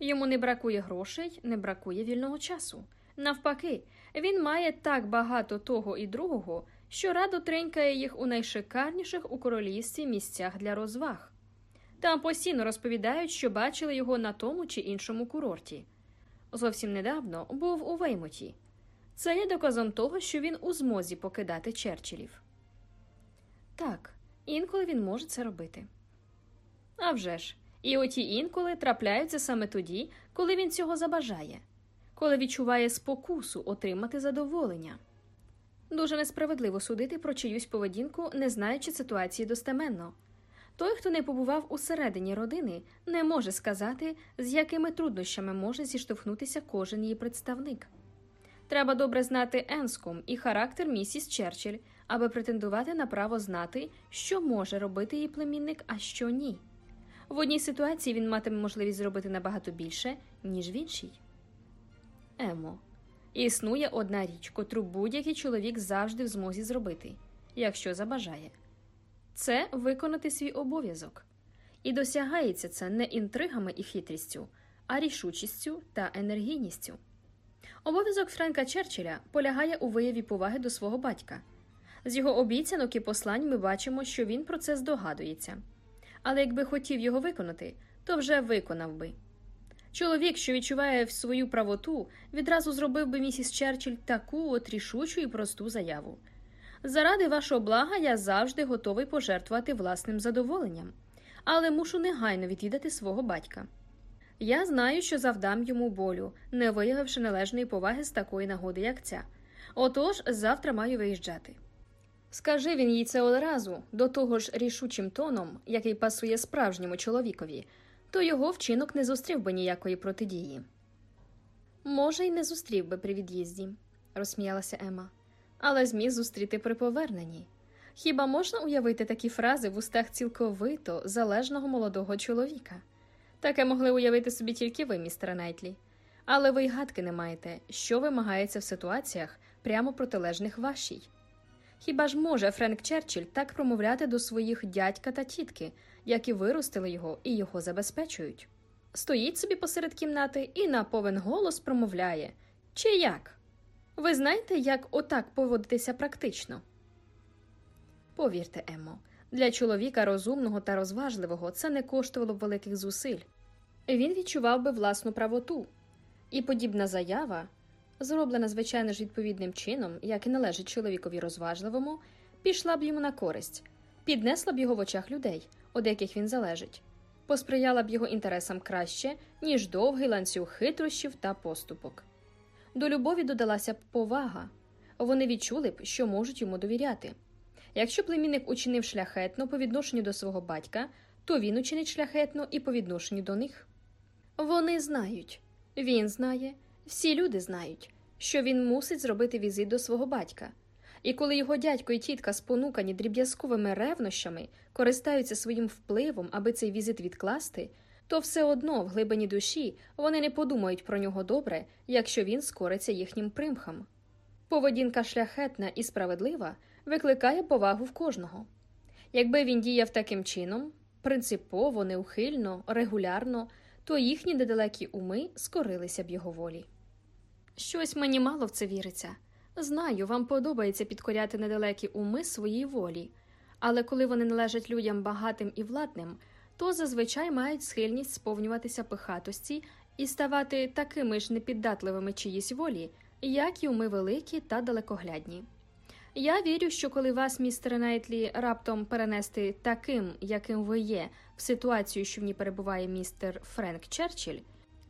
Йому не бракує грошей, не бракує вільного часу. Навпаки, він має так багато того і другого, що радо тренькає їх у найшикарніших у королівстві місцях для розваг. Там постійно розповідають, що бачили його на тому чи іншому курорті. Зовсім недавно був у Веймоті. Це є доказом того, що він у змозі покидати Черчиллів. Так, інколи він може це робити. А вже ж, і оті інколи трапляються саме тоді, коли він цього забажає, коли відчуває спокусу отримати задоволення. Дуже несправедливо судити про чиюсь поведінку, не знаючи ситуації достеменно. Той, хто не побував усередині родини, не може сказати, з якими труднощами може зіштовхнутися кожен її представник. Треба добре знати Енском і характер місіс Черчилль, аби претендувати на право знати, що може робити її племінник, а що ні. В одній ситуації він матиме можливість зробити набагато більше, ніж в іншій. Емо. Існує одна річ, котру будь-який чоловік завжди в змозі зробити, якщо забажає це виконати свій обов'язок. І досягається це не інтригами і хитрістю, а рішучістю та енергійністю. Обов'язок Френка Черчилля полягає у вияві поваги до свого батька. З його обіцянок і послань ми бачимо, що він про це здогадується. Але якби хотів його виконати, то вже виконав би. Чоловік, що відчуває свою правоту, відразу зробив би місіс Черчилль таку от рішучу і просту заяву. Заради вашого блага я завжди готовий пожертвувати власним задоволенням, але мушу негайно відвідати свого батька. Я знаю, що завдам йому болю, не виявивши належної поваги з такої нагоди, як ця. Отож, завтра маю виїжджати. Скажи він їй це одразу, до того ж рішучим тоном, який пасує справжньому чоловікові, то його вчинок не зустрів би ніякої протидії. Може, й не зустрів би при від'їзді, розсміялася Ема, але зміг зустріти при поверненні. Хіба можна уявити такі фрази в устах цілковито залежного молодого чоловіка? Таке могли уявити собі тільки ви, містер Найтлі. Але ви й гадки не маєте, що вимагається в ситуаціях прямо протилежних вашій. Хіба ж може Френк Черчилль так промовляти до своїх дядька та тітки, які виростили його і його забезпечують? Стоїть собі посеред кімнати і на повен голос промовляє чи як? Ви знаєте, як отак поводитися практично? Повірте, Еммо, для чоловіка розумного та розважливого це не коштувало б великих зусиль. Він відчував би власну правоту, і подібна заява, зроблена, звичайно ж, відповідним чином, як і належить чоловікові розважливому, пішла б йому на користь, піднесла б його в очах людей, від яких він залежить, посприяла б його інтересам краще, ніж довгий ланцюг хитрощів та поступок. До любові додалася б повага, вони відчули б, що можуть йому довіряти. Якщо племінник учинив шляхетно по відношенню до свого батька, то він учинить шляхетно і по відношенню до них. Вони знають, він знає, всі люди знають, що він мусить зробити візит до свого батька. І коли його дядько і тітка, спонукані дріб'язковими ревнощами, користаються своїм впливом, аби цей візит відкласти, то все одно в глибині душі вони не подумають про нього добре, якщо він скориться їхнім примхам. Поведінка шляхетна і справедлива викликає повагу в кожного. Якби він діяв таким чином, принципово, неухильно, регулярно, то їхні недалекі уми скорилися б його волі. Щось мені мало в це віриться. Знаю, вам подобається підкоряти недалекі уми своїй волі, але коли вони належать людям багатим і владним, то зазвичай мають схильність сповнюватися пихатості і ставати такими ж непіддатливими чиїсь волі, як і уми великі та далекоглядні. Я вірю, що коли вас, містер Найтлі, раптом перенести таким, яким ви є, в ситуацію, що в ній перебуває містер Френк Черчилль,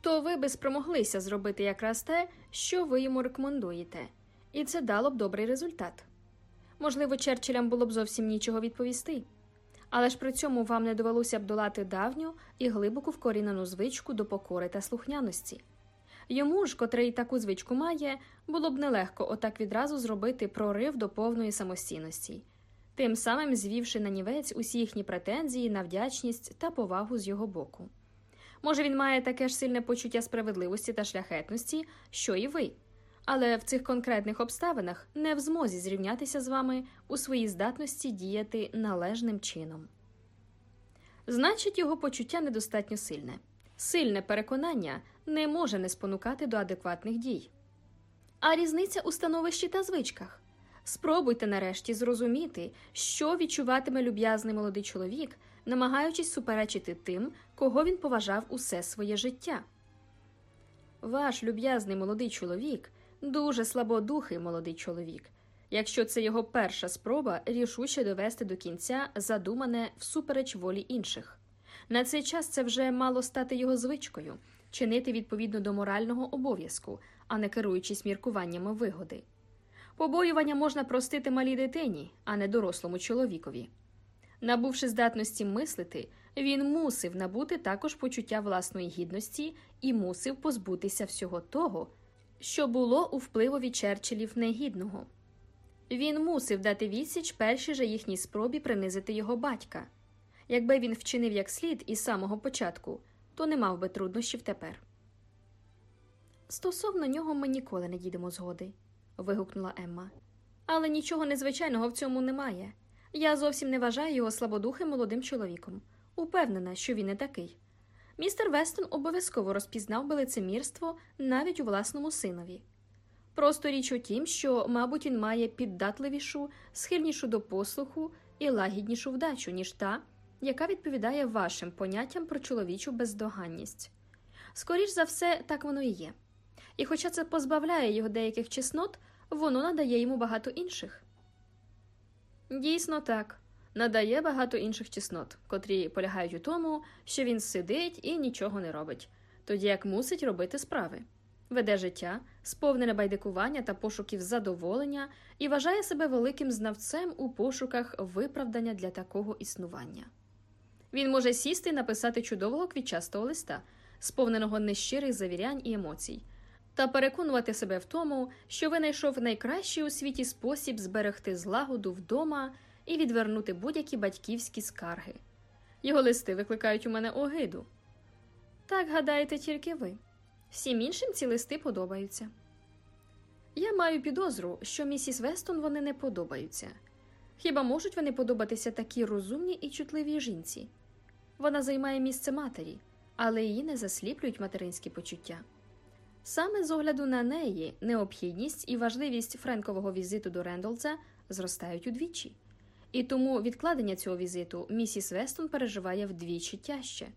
то ви би спромоглися зробити якраз те, що ви йому рекомендуєте, і це дало б добрий результат. Можливо, Черчиллям було б зовсім нічого відповісти, але ж при цьому вам не довелося б долати давню і глибоку вкорінену звичку до покори та слухняності. Йому ж, котрий таку звичку має, було б нелегко отак відразу зробити прорив до повної самостійності, тим самим звівши на нівець усі їхні претензії на вдячність та повагу з його боку. Може, він має таке ж сильне почуття справедливості та шляхетності, що і ви, але в цих конкретних обставинах не в змозі зрівнятися з вами у своїй здатності діяти належним чином. Значить, його почуття недостатньо сильне. Сильне переконання не може не спонукати до адекватних дій. А різниця у становищі та звичках. Спробуйте нарешті зрозуміти, що відчуватиме люб'язний молодий чоловік, намагаючись суперечити тим, кого він поважав усе своє життя. Ваш люб'язний молодий чоловік дуже слабодухий молодий чоловік, якщо це його перша спроба рішуче довести до кінця задумане всупереч волі інших. На цей час це вже мало стати його звичкою чинити відповідно до морального обов'язку, а не керуючись міркуваннями вигоди. Побоювання можна простити малій дитині, а не дорослому чоловікові. Набувши здатності мислити, він мусив набути також почуття власної гідності і мусив позбутися всього того, що було у впливові Черчиллів негідного. Він мусив дати відсіч першій же їхній спробі принизити його батька. Якби він вчинив як слід із самого початку, то не мав би труднощів тепер. Стосовно нього ми ніколи не дійдемо згоди, вигукнула Емма. Але нічого незвичайного в цьому немає. Я зовсім не вважаю його слабодухим молодим чоловіком. Упевнена, що він не такий. Містер Вестон обов'язково розпізнав би лицемірство навіть у власному синові. Просто річ у тім, що, мабуть, він має піддатливішу, схильнішу до послуху і лагіднішу вдачу, ніж та, яка відповідає вашим поняттям про чоловічу бездоганність. Скоріш за все, так воно і є. І хоча це позбавляє його деяких чеснот, воно надає йому багато інших. Дійсно так, надає багато інших чеснот, котрі полягають у тому, що він сидить і нічого не робить, тоді як мусить робити справи. веде життя, сповнене байдикування та пошуків задоволення, і вважає себе великим знавцем у пошуках виправдання для такого існування. Він може сісти і написати чудового квітчастого листа, сповненого нещирих завірянь і емоцій, та переконувати себе в тому, що винайшов найкращий у світі спосіб зберегти злагоду вдома і відвернути будь-які батьківські скарги. Його листи викликають у мене огиду. Так гадаєте тільки ви. Всім іншим ці листи подобаються. Я маю підозру, що місіс Вестон вони не подобаються. Хіба можуть вони подобатися такій розумній і чутливій жінці? Вона займає місце матері, але її не засліплюють материнські почуття. Саме з огляду на неї необхідність і важливість Френкового візиту до Рендолза зростають удвічі, і тому відкладення цього візиту місіс Вестон переживає вдвічі тяжче.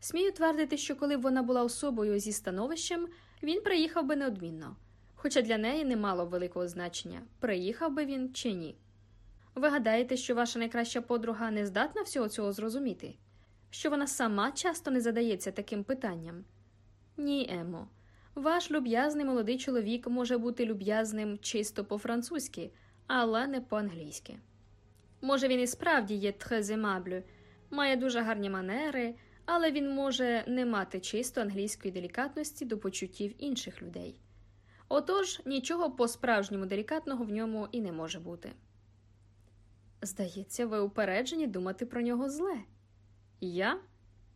Смію твердити, що коли б вона була особою зі становищем, він приїхав би неодмінно, хоча для неї не мало великого значення, приїхав би він чи ні. Ви гадаєте, що ваша найкраща подруга не здатна всього цього зрозуміти? Що вона сама часто не задається таким питанням? Ні, Емо. Ваш люб'язний молодий чоловік може бути люб'язним чисто по-французьки, але не по-англійськи. Може, він і справді є треземаблю, має дуже гарні манери, але він може не мати чисто англійської делікатності до почуттів інших людей. Отож, нічого по-справжньому делікатного в ньому і не може бути. Здається, ви упереджені думати про нього зле. Я?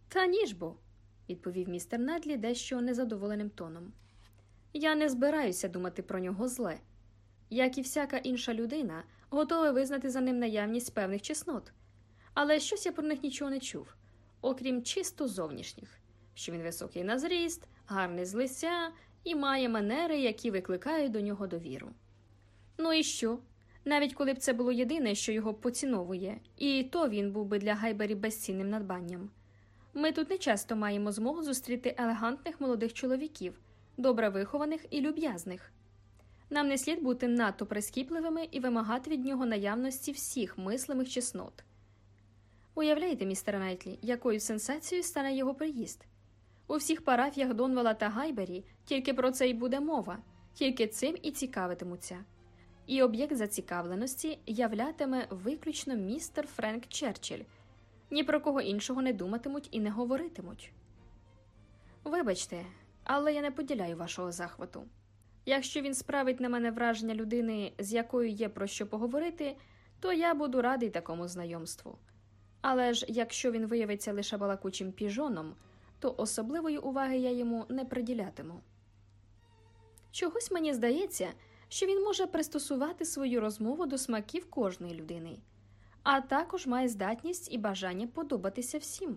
Та ніж бо, відповів містер Недлі дещо незадоволеним тоном. Я не збираюся думати про нього зле. Як і всяка інша людина, готовий визнати за ним наявність певних чеснот, але щось я про них нічого не чув, окрім чисто зовнішніх, що він високий на зріст, гарний з лиця і має манери, які викликають до нього довіру. Ну і що? Навіть коли б це було єдине, що його поціновує, і то він був би для Гайбері безцінним надбанням. Ми тут не часто маємо змогу зустріти елегантних молодих чоловіків, добре вихованих і люб'язних. Нам не слід бути надто прискіпливими і вимагати від нього наявності всіх мислимих чеснот. Уявляєте, містер Найтлі, якою сенсацією стане його приїзд? У всіх парафіях Донвела та Гайбері тільки про це й буде мова, тільки цим і цікавитимуться. І об'єкт зацікавленості являтиме виключно містер Френк Черчилль. Ні про кого іншого не думатимуть і не говоритимуть. Вибачте, але я не поділяю вашого захвату. Якщо він справить на мене враження людини, з якою є про що поговорити, то я буду радий такому знайомству. Але ж якщо він виявиться лише балакучим піжоном, то особливої уваги я йому не приділятиму. Чогось мені здається, що він може пристосувати свою розмову до смаків кожної людини, а також має здатність і бажання подобатися всім.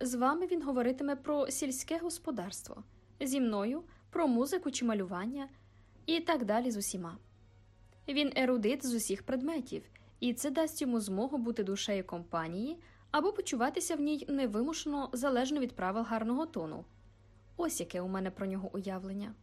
З вами він говоритиме про сільське господарство, зі мною про музику чи малювання і так далі з усіма. Він ерудит з усіх предметів, і це дасть йому змогу бути душею компанії або почуватися в ній невимушено залежно від правил гарного тону. Ось яке у мене про нього уявлення.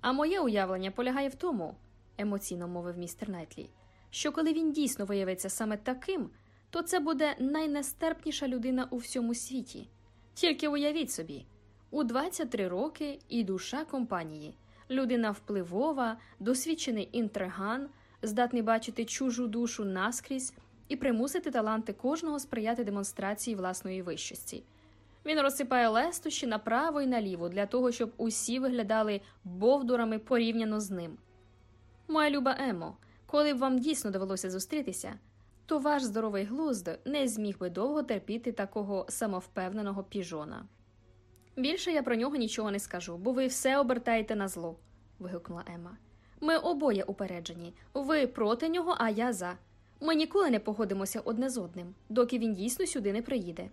А моє уявлення полягає в тому, емоційно мовив містер Найтлі, що коли він дійсно виявиться саме таким, то це буде найнестерпніша людина у всьому світі. Тільки уявіть собі, у 23 роки і душа компанії, людина впливова, досвідчений інтриган, здатний бачити чужу душу наскрізь і примусити таланти кожного сприяти демонстрації власної вищості. Він розсипає лестощі направо і наліво для того, щоб усі виглядали бовдурами порівняно з ним. Моя люба Емо, коли б вам дійсно довелося зустрітися, то ваш здоровий глузд не зміг би довго терпіти такого самовпевненого піжона. Більше я про нього нічого не скажу, бо ви все обертаєте на зло, вигукнула Ема. Ми обоє упереджені. Ви проти нього, а я за. Ми ніколи не погодимося одне з одним, доки він дійсно сюди не приїде.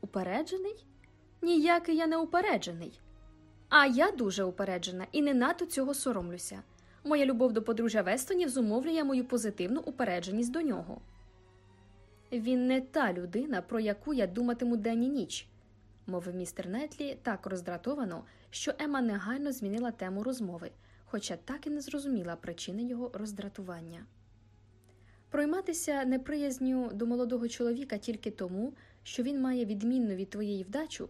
Упереджений? Ніякий я не упереджений. А я дуже упереджена і не надто цього соромлюся. Моя любов до подружжя Вестонів зумовлює мою позитивну упередженість до нього. Він не та людина, про яку я думатиму день і ніч, мовив містер Нетлі так роздратовано, що Ема негайно змінила тему розмови, хоча так і не зрозуміла причини його роздратування. Пройматися неприязню до молодого чоловіка тільки тому, що він має відмінну від твоєї вдачу,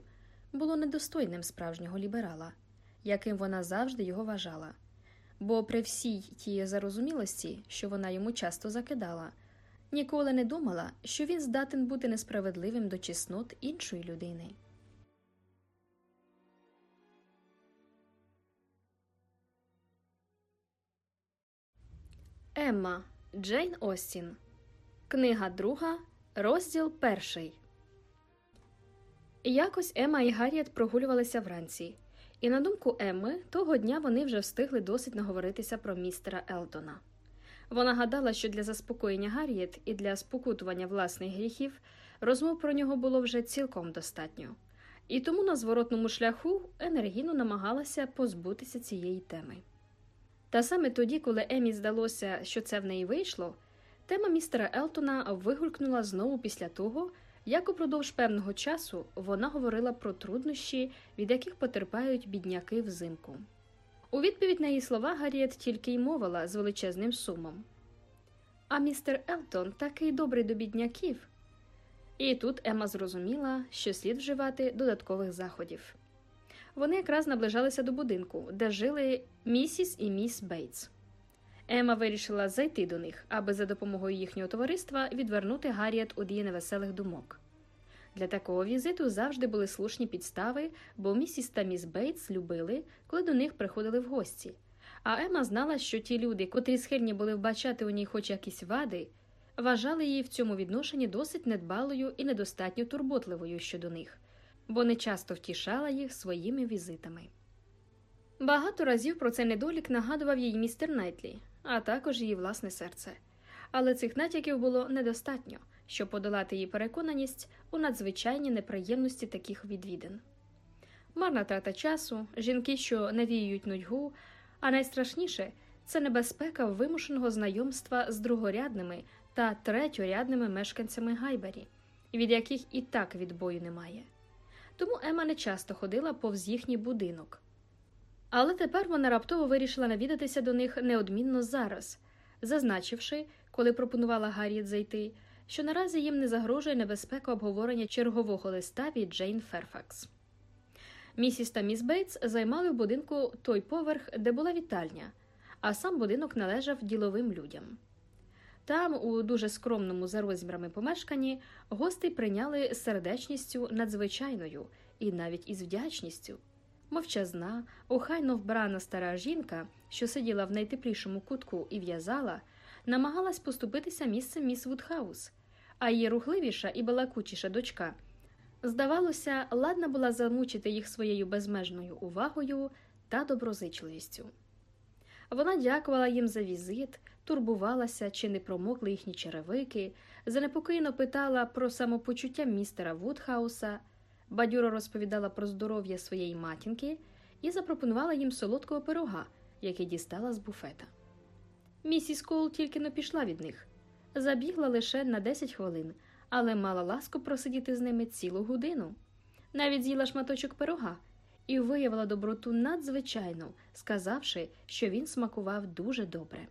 було недостойним справжнього ліберала, яким вона завжди його вважала. Бо при всій тій зарозумілості, що вона йому часто закидала, ніколи не думала, що він здатен бути несправедливим до чеснот іншої людини. Емма Джейн Остін. Книга друга, розділ перший. Якось Емма і Гарріет прогулювалися вранці, і на думку Емми, того дня вони вже встигли досить наговоритися про містера Елтона. Вона гадала, що для заспокоєння Гарріет і для спокутування власних гріхів розмов про нього було вже цілком достатньо, і тому на зворотному шляху енергійно намагалася позбутися цієї теми. Та саме тоді, коли Емі здалося, що це в неї вийшло, тема містера Елтона вигулькнула знову після того, як упродовж певного часу вона говорила про труднощі, від яких потерпають бідняки взимку. У відповідь на її слова Гарріет тільки й мовила з величезним сумом. А містер Елтон такий добрий до бідняків. І тут Ема зрозуміла, що слід вживати додаткових заходів. Вони якраз наближалися до будинку, де жили місіс і міс Бейтс. Ема вирішила зайти до них, аби за допомогою їхнього товариства відвернути Гарріет від її невеселих думок. Для такого візиту завжди були слушні підстави, бо місіс та міс Бейтс любили, коли до них приходили в гості. А Ема знала, що ті люди, котрі схильні були вбачати у ній хоч якісь вади, вважали її в цьому відношенні досить недбалою і недостатньо турботливою щодо них, бо не часто втішала їх своїми візитами. Багато разів про цей недолік нагадував їй містер Найтлі, а також її власне серце. Але цих натяків було недостатньо, щоб подолати її переконаність у надзвичайній неприємності таких відвідин. Марна трата часу, жінки, що навіюють нудьгу, а найстрашніше це небезпека вимушеного знайомства з другорядними та третьорядними мешканцями Гайбері, від яких і так відбою немає. Тому Ема не часто ходила повз їхній будинок. Але тепер вона раптово вирішила навідатися до них неодмінно зараз, зазначивши, коли пропонувала Гарріет зайти, що наразі їм не загрожує небезпека обговорення чергового листа від Джейн Ферфакс. Місіс та міс Бейтс займали в будинку той поверх, де була вітальня, а сам будинок належав діловим людям. Там, у дуже скромному за розмірами помешканні, гостей прийняли з сердечністю надзвичайною і навіть із вдячністю. Мовчазна, охайно вбрана стара жінка, що сиділа в найтеплішому кутку і в'язала, намагалась поступитися місцем міс Вудхаус, а її рухливіша і балакучіша дочка, здавалося, ладна була замучити їх своєю безмежною увагою та доброзичливістю. Вона дякувала їм за візит, турбувалася, чи не промокли їхні черевики, занепокоєно питала про самопочуття містера Вудхауса, бадьоро розповідала про здоров'я своєї матінки і запропонувала їм солодкого пирога, який дістала з буфета. Місіс Коул тільки-но пішла від них, забігла лише на 10 хвилин, але мала ласку просидіти з ними цілу годину. Навіть з'їла шматочок пирога і виявила доброту надзвичайну, сказавши, що він смакував дуже добре.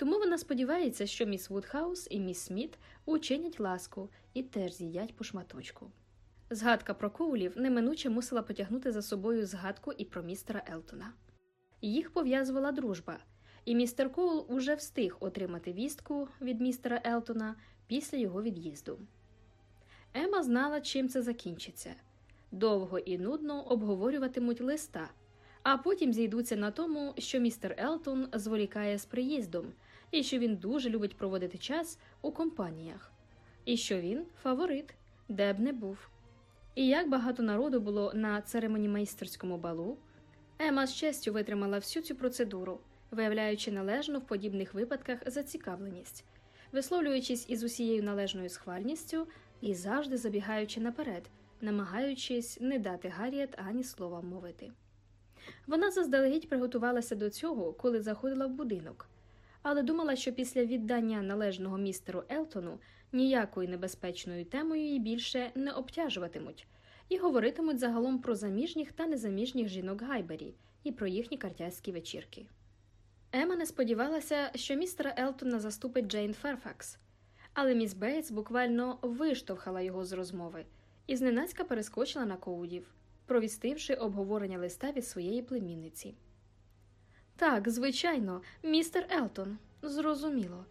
Тому вона сподівається, що міс Вудхаус і міс Сміт учинять ласку і теж з'їдять по шматочку. Згадка про Коулів неминуче мусила потягнути за собою згадку і про містера Елтона. Їх пов'язувала дружба, і містер Коул уже встиг отримати вістку від містера Елтона після його від'їзду. Ема знала, чим це закінчиться довго і нудно обговорюватимуть листа, а потім зійдуться на тому, що містер Елтон зволікає з приїздом, і що він дуже любить проводити час у компаніях, і що він фаворит, де б не був. І як багато народу було на церемонімейстерському балу, Ема з честю витримала всю цю процедуру, виявляючи належну в подібних випадках зацікавленість, висловлюючись із усією належною схвальністю і завжди забігаючи наперед, намагаючись не дати Гарріет ані слова мовити. Вона заздалегідь приготувалася до цього, коли заходила в будинок, але думала, що після віддання належного містеру Елтону ніякою небезпечною темою її більше не обтяжуватимуть і говоритимуть загалом про заміжніх та незаміжніх жінок Гайбері і про їхні картярські вечірки. Ема не сподівалася, що містера Елтона заступить Джейн Ферфакс, але міс Бейтс буквально виштовхала його з розмови і зненацька перескочила на Коулів, провістивши обговорення листа від своєї племінниці. Так, звичайно, містер Елтон, зрозуміло.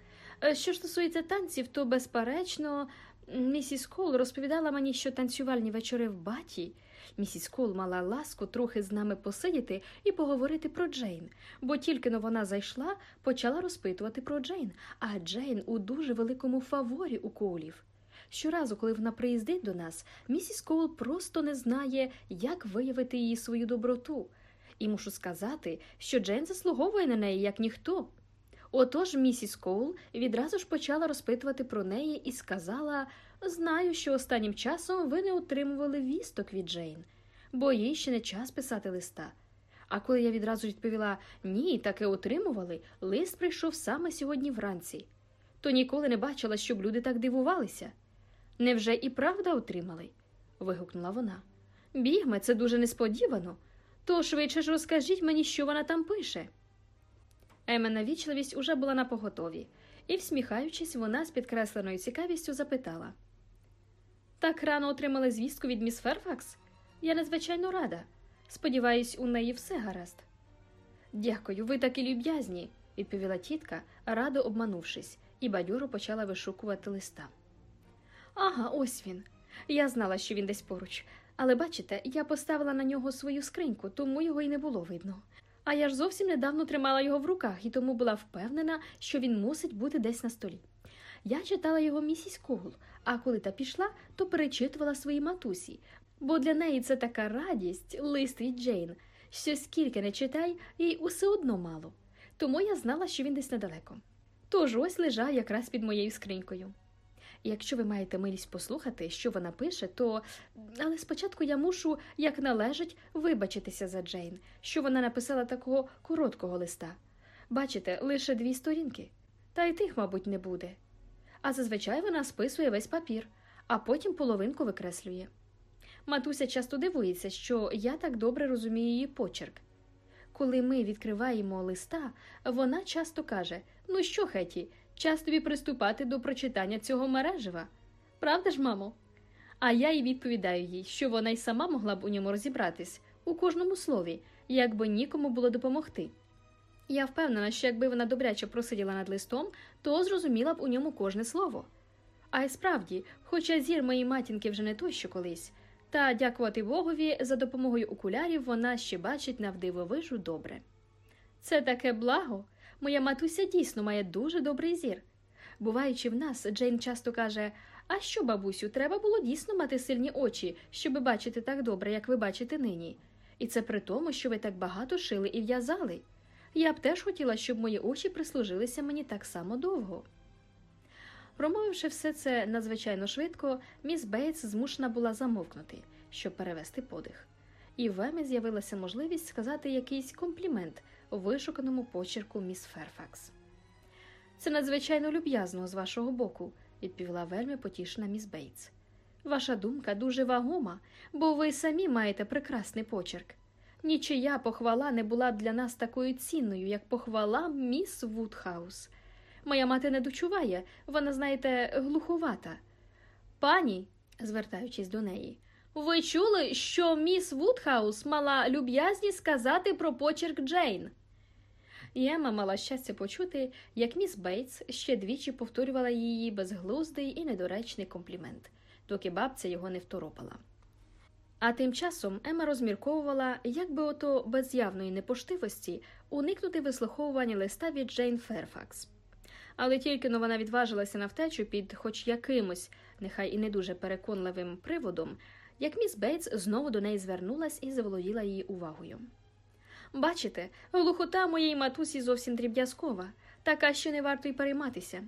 Е, Що ж стосується танців, то, безперечно, місіс Коул розповідала мені, що танцювальні вечори в Баті. Місіс Коул мала ласку трохи з нами посидіти і поговорити про Джейн, бо тільки-но вона зайшла, почала розпитувати про Джейн, а Джейн у дуже великому фаворі у Коулів. Щоразу, коли вона приїздить до нас, місіс Коул просто не знає, як виявити їй свою доброту. І мушу сказати, що Джейн заслуговує на неї як ніхто. Отож місіс Коул відразу ж почала розпитувати про неї і сказала: Знаю, що останнім часом ви не отримували вісток від Джейн, бо їй ще не час писати листа. А коли я відразу відповіла ні, таки отримували, лист прийшов саме сьогодні вранці, то ніколи не бачила, щоб люди так дивувалися. Невже і правда отримали? вигукнула вона. Бігме, це дуже несподівано. То швидше ж розкажіть мені, що вона там пише. Емена вічливість уже була на поготові, і, всміхаючись, вона з підкресленою цікавістю запитала Так рано отримали звістку від міс Ферфакс? Я надзвичайно рада. Сподіваюсь, у неї все гаразд. Дякую, ви такі люб'язні, відповіла тітка, радо обманувшись, і бадьоро почала вишукувати листа. Ага, ось він. Я знала, що він десь поруч, але бачите, я поставила на нього свою скриньку, тому його й не було видно. А я ж зовсім недавно тримала його в руках і тому була впевнена, що він мусить бути десь на столі. Я читала його місіс Когул, а коли та пішла, то перечитувала своїй матусі, бо для неї це така радість, лист від Джейн, що скільки не читай, їй усе одно мало. Тому я знала, що він десь недалеко. Тож ось лежав якраз під моєю скринькою. Якщо ви маєте милість послухати, що вона пише, то але спочатку я мушу, як належить, вибачитися за Джейн, що вона написала такого короткого листа. Бачите, лише дві сторінки, та й тих, мабуть, не буде. А зазвичай вона списує весь папір, а потім половинку викреслює. Матуся часто дивується, що я так добре розумію її почерк. Коли ми відкриваємо листа, вона часто каже: Ну що, Хеті, час тобі приступати до прочитання цього мережева. Правда ж, мамо? А я й відповідаю їй, що вона й сама могла б у ньому розібратись у кожному слові, якби нікому було допомогти. Я впевнена, що якби вона добряче просиділа над листом, то зрозуміла б у ньому кожне слово. А й справді, хоча зір моєї матінки вже не той, що колись, та, дякувати Богові, за допомогою окулярів вона ще бачить навдивовижу добре. Це таке благо. Моя матуся дійсно має дуже добрий зір. Буваючи в нас, Джейн часто каже: А що, бабусю, треба було дійсно мати сильні очі, щоб бачити так добре, як ви бачите нині. І це при тому, що ви так багато шили і в'язали. Я б теж хотіла, щоб мої очі прислужилися мені так само довго. Промовивши все це надзвичайно швидко, міс Бейтс змушена була замовкнути, щоб перевести подих. І в Емі з'явилася можливість сказати якийсь комплімент вишуканому почерку міс Ферфакс. Це надзвичайно люб'язно з вашого боку, відповіла вельми потішена міс Бейтс. Ваша думка дуже вагома, бо ви самі маєте прекрасний почерк. Нічия похвала не була б для нас такою цінною, як похвала міс Вудхаус. Моя мати не дочуває, вона, знаєте, глуховата. Пані, звертаючись до неї, ви чули, що міс Вудхаус мала люб'язність сказати про почерк Джейн? І Ема мала щастя почути, як міс Бейтс ще двічі повторювала її безглуздий і недоречний комплімент, доки бабця його не второпала. А тим часом Ема розмірковувала, як би ото без явної непоштивості уникнути вислуховування листа від Джейн Ферфакс. Але тільки но вона відважилася на втечу під хоч якимось, нехай і не дуже переконливим приводом, як міс Бейтс знову до неї звернулась і заволоділа її увагою. Бачите, глухота моєї матусі зовсім дріб'язкова, така, що не варто й перейматися.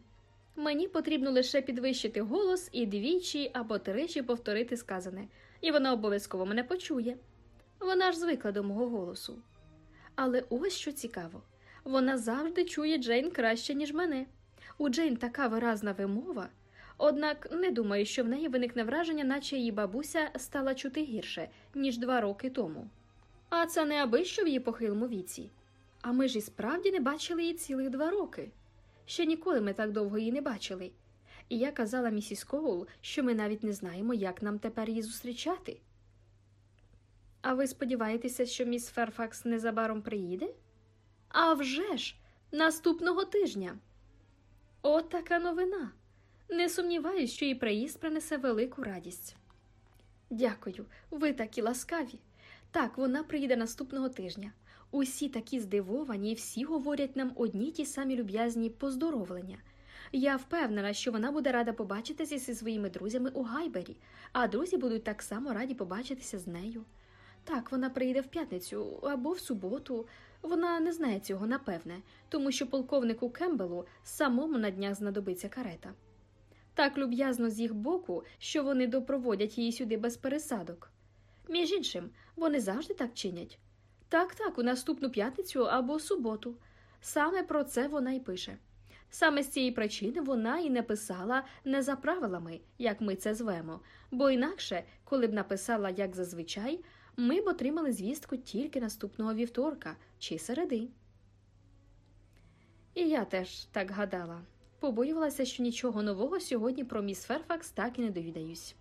Мені потрібно лише підвищити голос і двічі або тричі повторити сказане, і вона обов'язково мене почує. Вона ж звикла до мого голосу. Але ось що цікаво вона завжди чує Джейн краще, ніж мене. У Джейн така виразна вимова, однак не думаю, що в неї виникне враження, наче її бабуся стала чути гірше, ніж два роки тому. А це не аби що в її похилому віці. А ми ж і справді не бачили її цілих два роки. Ще ніколи ми так довго її не бачили. і я казала місіс Коул, що ми навіть не знаємо, як нам тепер її зустрічати. А ви сподіваєтеся, що міс Ферфакс незабаром приїде? А вже ж, наступного тижня. От така новина. Не сумніваюсь, що її приїзд принесе велику радість. Дякую, ви такі ласкаві. Так, вона приїде наступного тижня. Усі такі здивовані і всі говорять нам одні ті самі люб'язні поздоровлення. Я впевнена, що вона буде рада побачитися зі своїми друзями у Гайбері, а друзі будуть так само раді побачитися з нею. Так, вона приїде в п'ятницю або в суботу. Вона не знає цього, напевне, тому що полковнику Кембелу самому на днях знадобиться карета. Так люб'язно з їх боку, що вони допроводять її сюди без пересадок. Між іншим, вони завжди так чинять. Так, так, у наступну п'ятницю або суботу. Саме про це вона й пише. Саме з цієї причини вона і не писала не за правилами, як ми це звемо, бо інакше, коли б написала як зазвичай, ми б отримали звістку тільки наступного вівторка чи середи. І я теж так гадала. Побоювалася, що нічого нового сьогодні про міс Ферфакс так і не довідаюсь.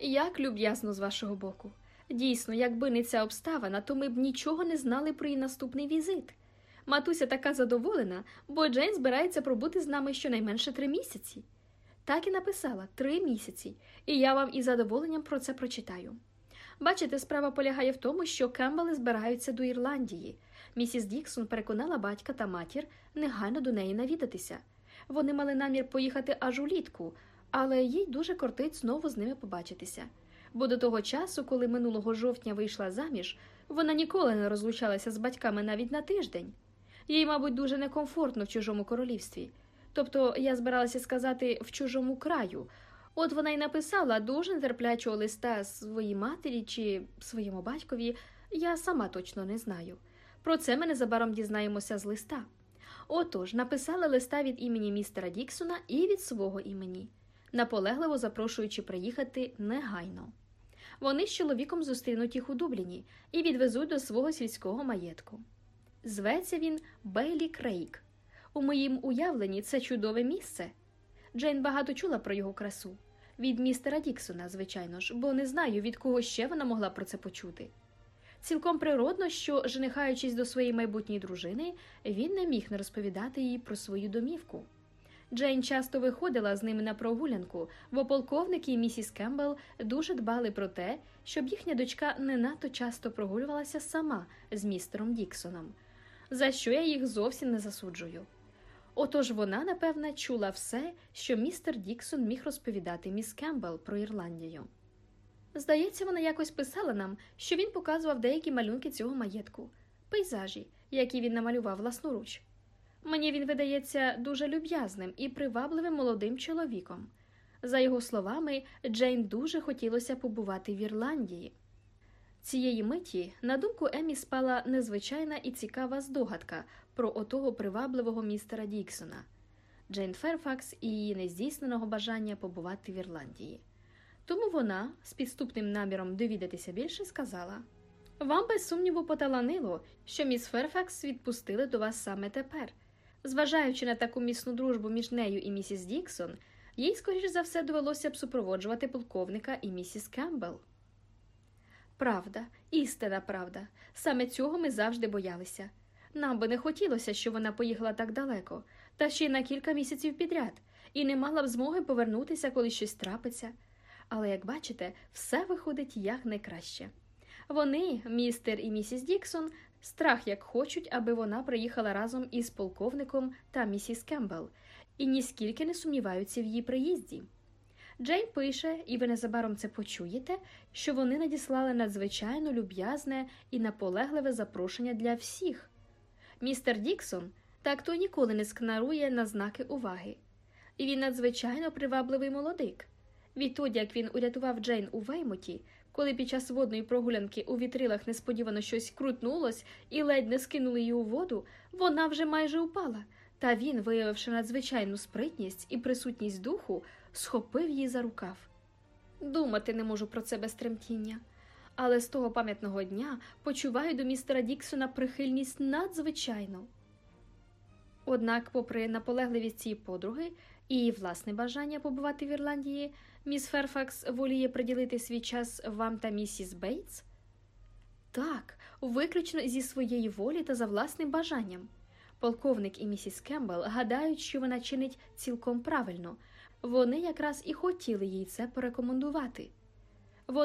Як люб'язно з вашого боку. Дійсно, якби не ця обставина, то ми б нічого не знали про її наступний візит. Матуся така задоволена, бо Джейн збирається пробути з нами щонайменше три місяці. Так і написала три місяці, і я вам із задоволенням про це прочитаю. Бачите, справа полягає в тому, що Кембели збираються до Ірландії. Місіс Діксон переконала батька та матір негайно до неї навідатися. Вони мали намір поїхати аж улітку, але їй дуже кортить знову з ними побачитися. Бо до того часу, коли минулого жовтня вийшла заміж, вона ніколи не розлучалася з батьками навіть на тиждень. Їй, мабуть, дуже некомфортно в чужому королівстві. Тобто, я збиралася сказати в чужому краю. От вона й написала дуже нетерплячого листа своїй матері чи своєму батькові, я сама точно не знаю. Про це ми незабаром дізнаємося з листа. Отож, написала листа від імені містера Діксона і від свого імені, наполегливо запрошуючи приїхати негайно. Вони з чоловіком зустрінуть їх у Дубліні і відвезуть до свого сільського маєтку. Зветься він Бейлі Крейк. У моїм уявленні це чудове місце. Джейн багато чула про його красу. Від містера Діксона, звичайно ж, бо не знаю, від кого ще вона могла про це почути. Цілком природно, що, женихаючись до своєї майбутньої дружини, він не міг не розповідати їй про свою домівку. Джейн часто виходила з ними на прогулянку, бо полковник і місіс Кембл дуже дбали про те, щоб їхня дочка не надто часто прогулювалася сама з містером Діксоном, за що я їх зовсім не засуджую. Отож вона, напевне, чула все, що містер Діксон міг розповідати міс Кембл про Ірландію. Здається, вона якось писала нам, що він показував деякі малюнки цього маєтку, пейзажі, які він намалював власноруч. Мені він видається дуже люб'язним і привабливим молодим чоловіком. За його словами, Джейн дуже хотілося побувати в Ірландії. Цієї миті на думку Еммі спала незвичайна і цікава здогадка про отого привабливого містера Діксона, Джейн Ферфакс і її нездійсненого бажання побувати в Ірландії. Тому вона, з підступним наміром довідатися більше, сказала Вам без сумніву поталанило, що міс Ферфакс відпустили до вас саме тепер. Зважаючи на таку міцну дружбу між нею і місіс Діксон, їй, скоріш за все, довелося б супроводжувати полковника і місіс Кембл. Правда, істина правда. Саме цього ми завжди боялися. Нам би не хотілося, щоб вона поїхала так далеко, та ще й на кілька місяців підряд, і не мала б змоги повернутися, коли щось трапиться. Але, як бачите, все виходить як найкраще. Вони, містер і місіс Діксон, страх як хочуть, аби вона приїхала разом із полковником та місіс Кембл, і ніскільки не сумніваються в її приїзді. Джейн пише, і ви незабаром це почуєте, що вони надіслали надзвичайно люб'язне і наполегливе запрошення для всіх. Містер Діксон так то ніколи не скнарує на знаки уваги, і він надзвичайно привабливий молодик. Відтоді, як він урятував Джейн у Веймоті, коли під час водної прогулянки у вітрилах несподівано щось крутнулось і ледь не скинули її у воду, вона вже майже упала. Та він, виявивши надзвичайну спритність і присутність духу, схопив її за рукав. Думати не можу про це без тремтіння. Але з того пам'ятного дня почуваю до містера Діксона прихильність надзвичайну. Однак, попри наполегливість цієї подруги і її власне бажання побувати в Ірландії, міс Ферфакс воліє приділити свій час вам та місіс Бейтс? Так, виключно зі своєї волі та за власним бажанням. Полковник і місіс Кембл гадають, що вона чинить цілком правильно. Вони якраз і хотіли їй це порекомендувати.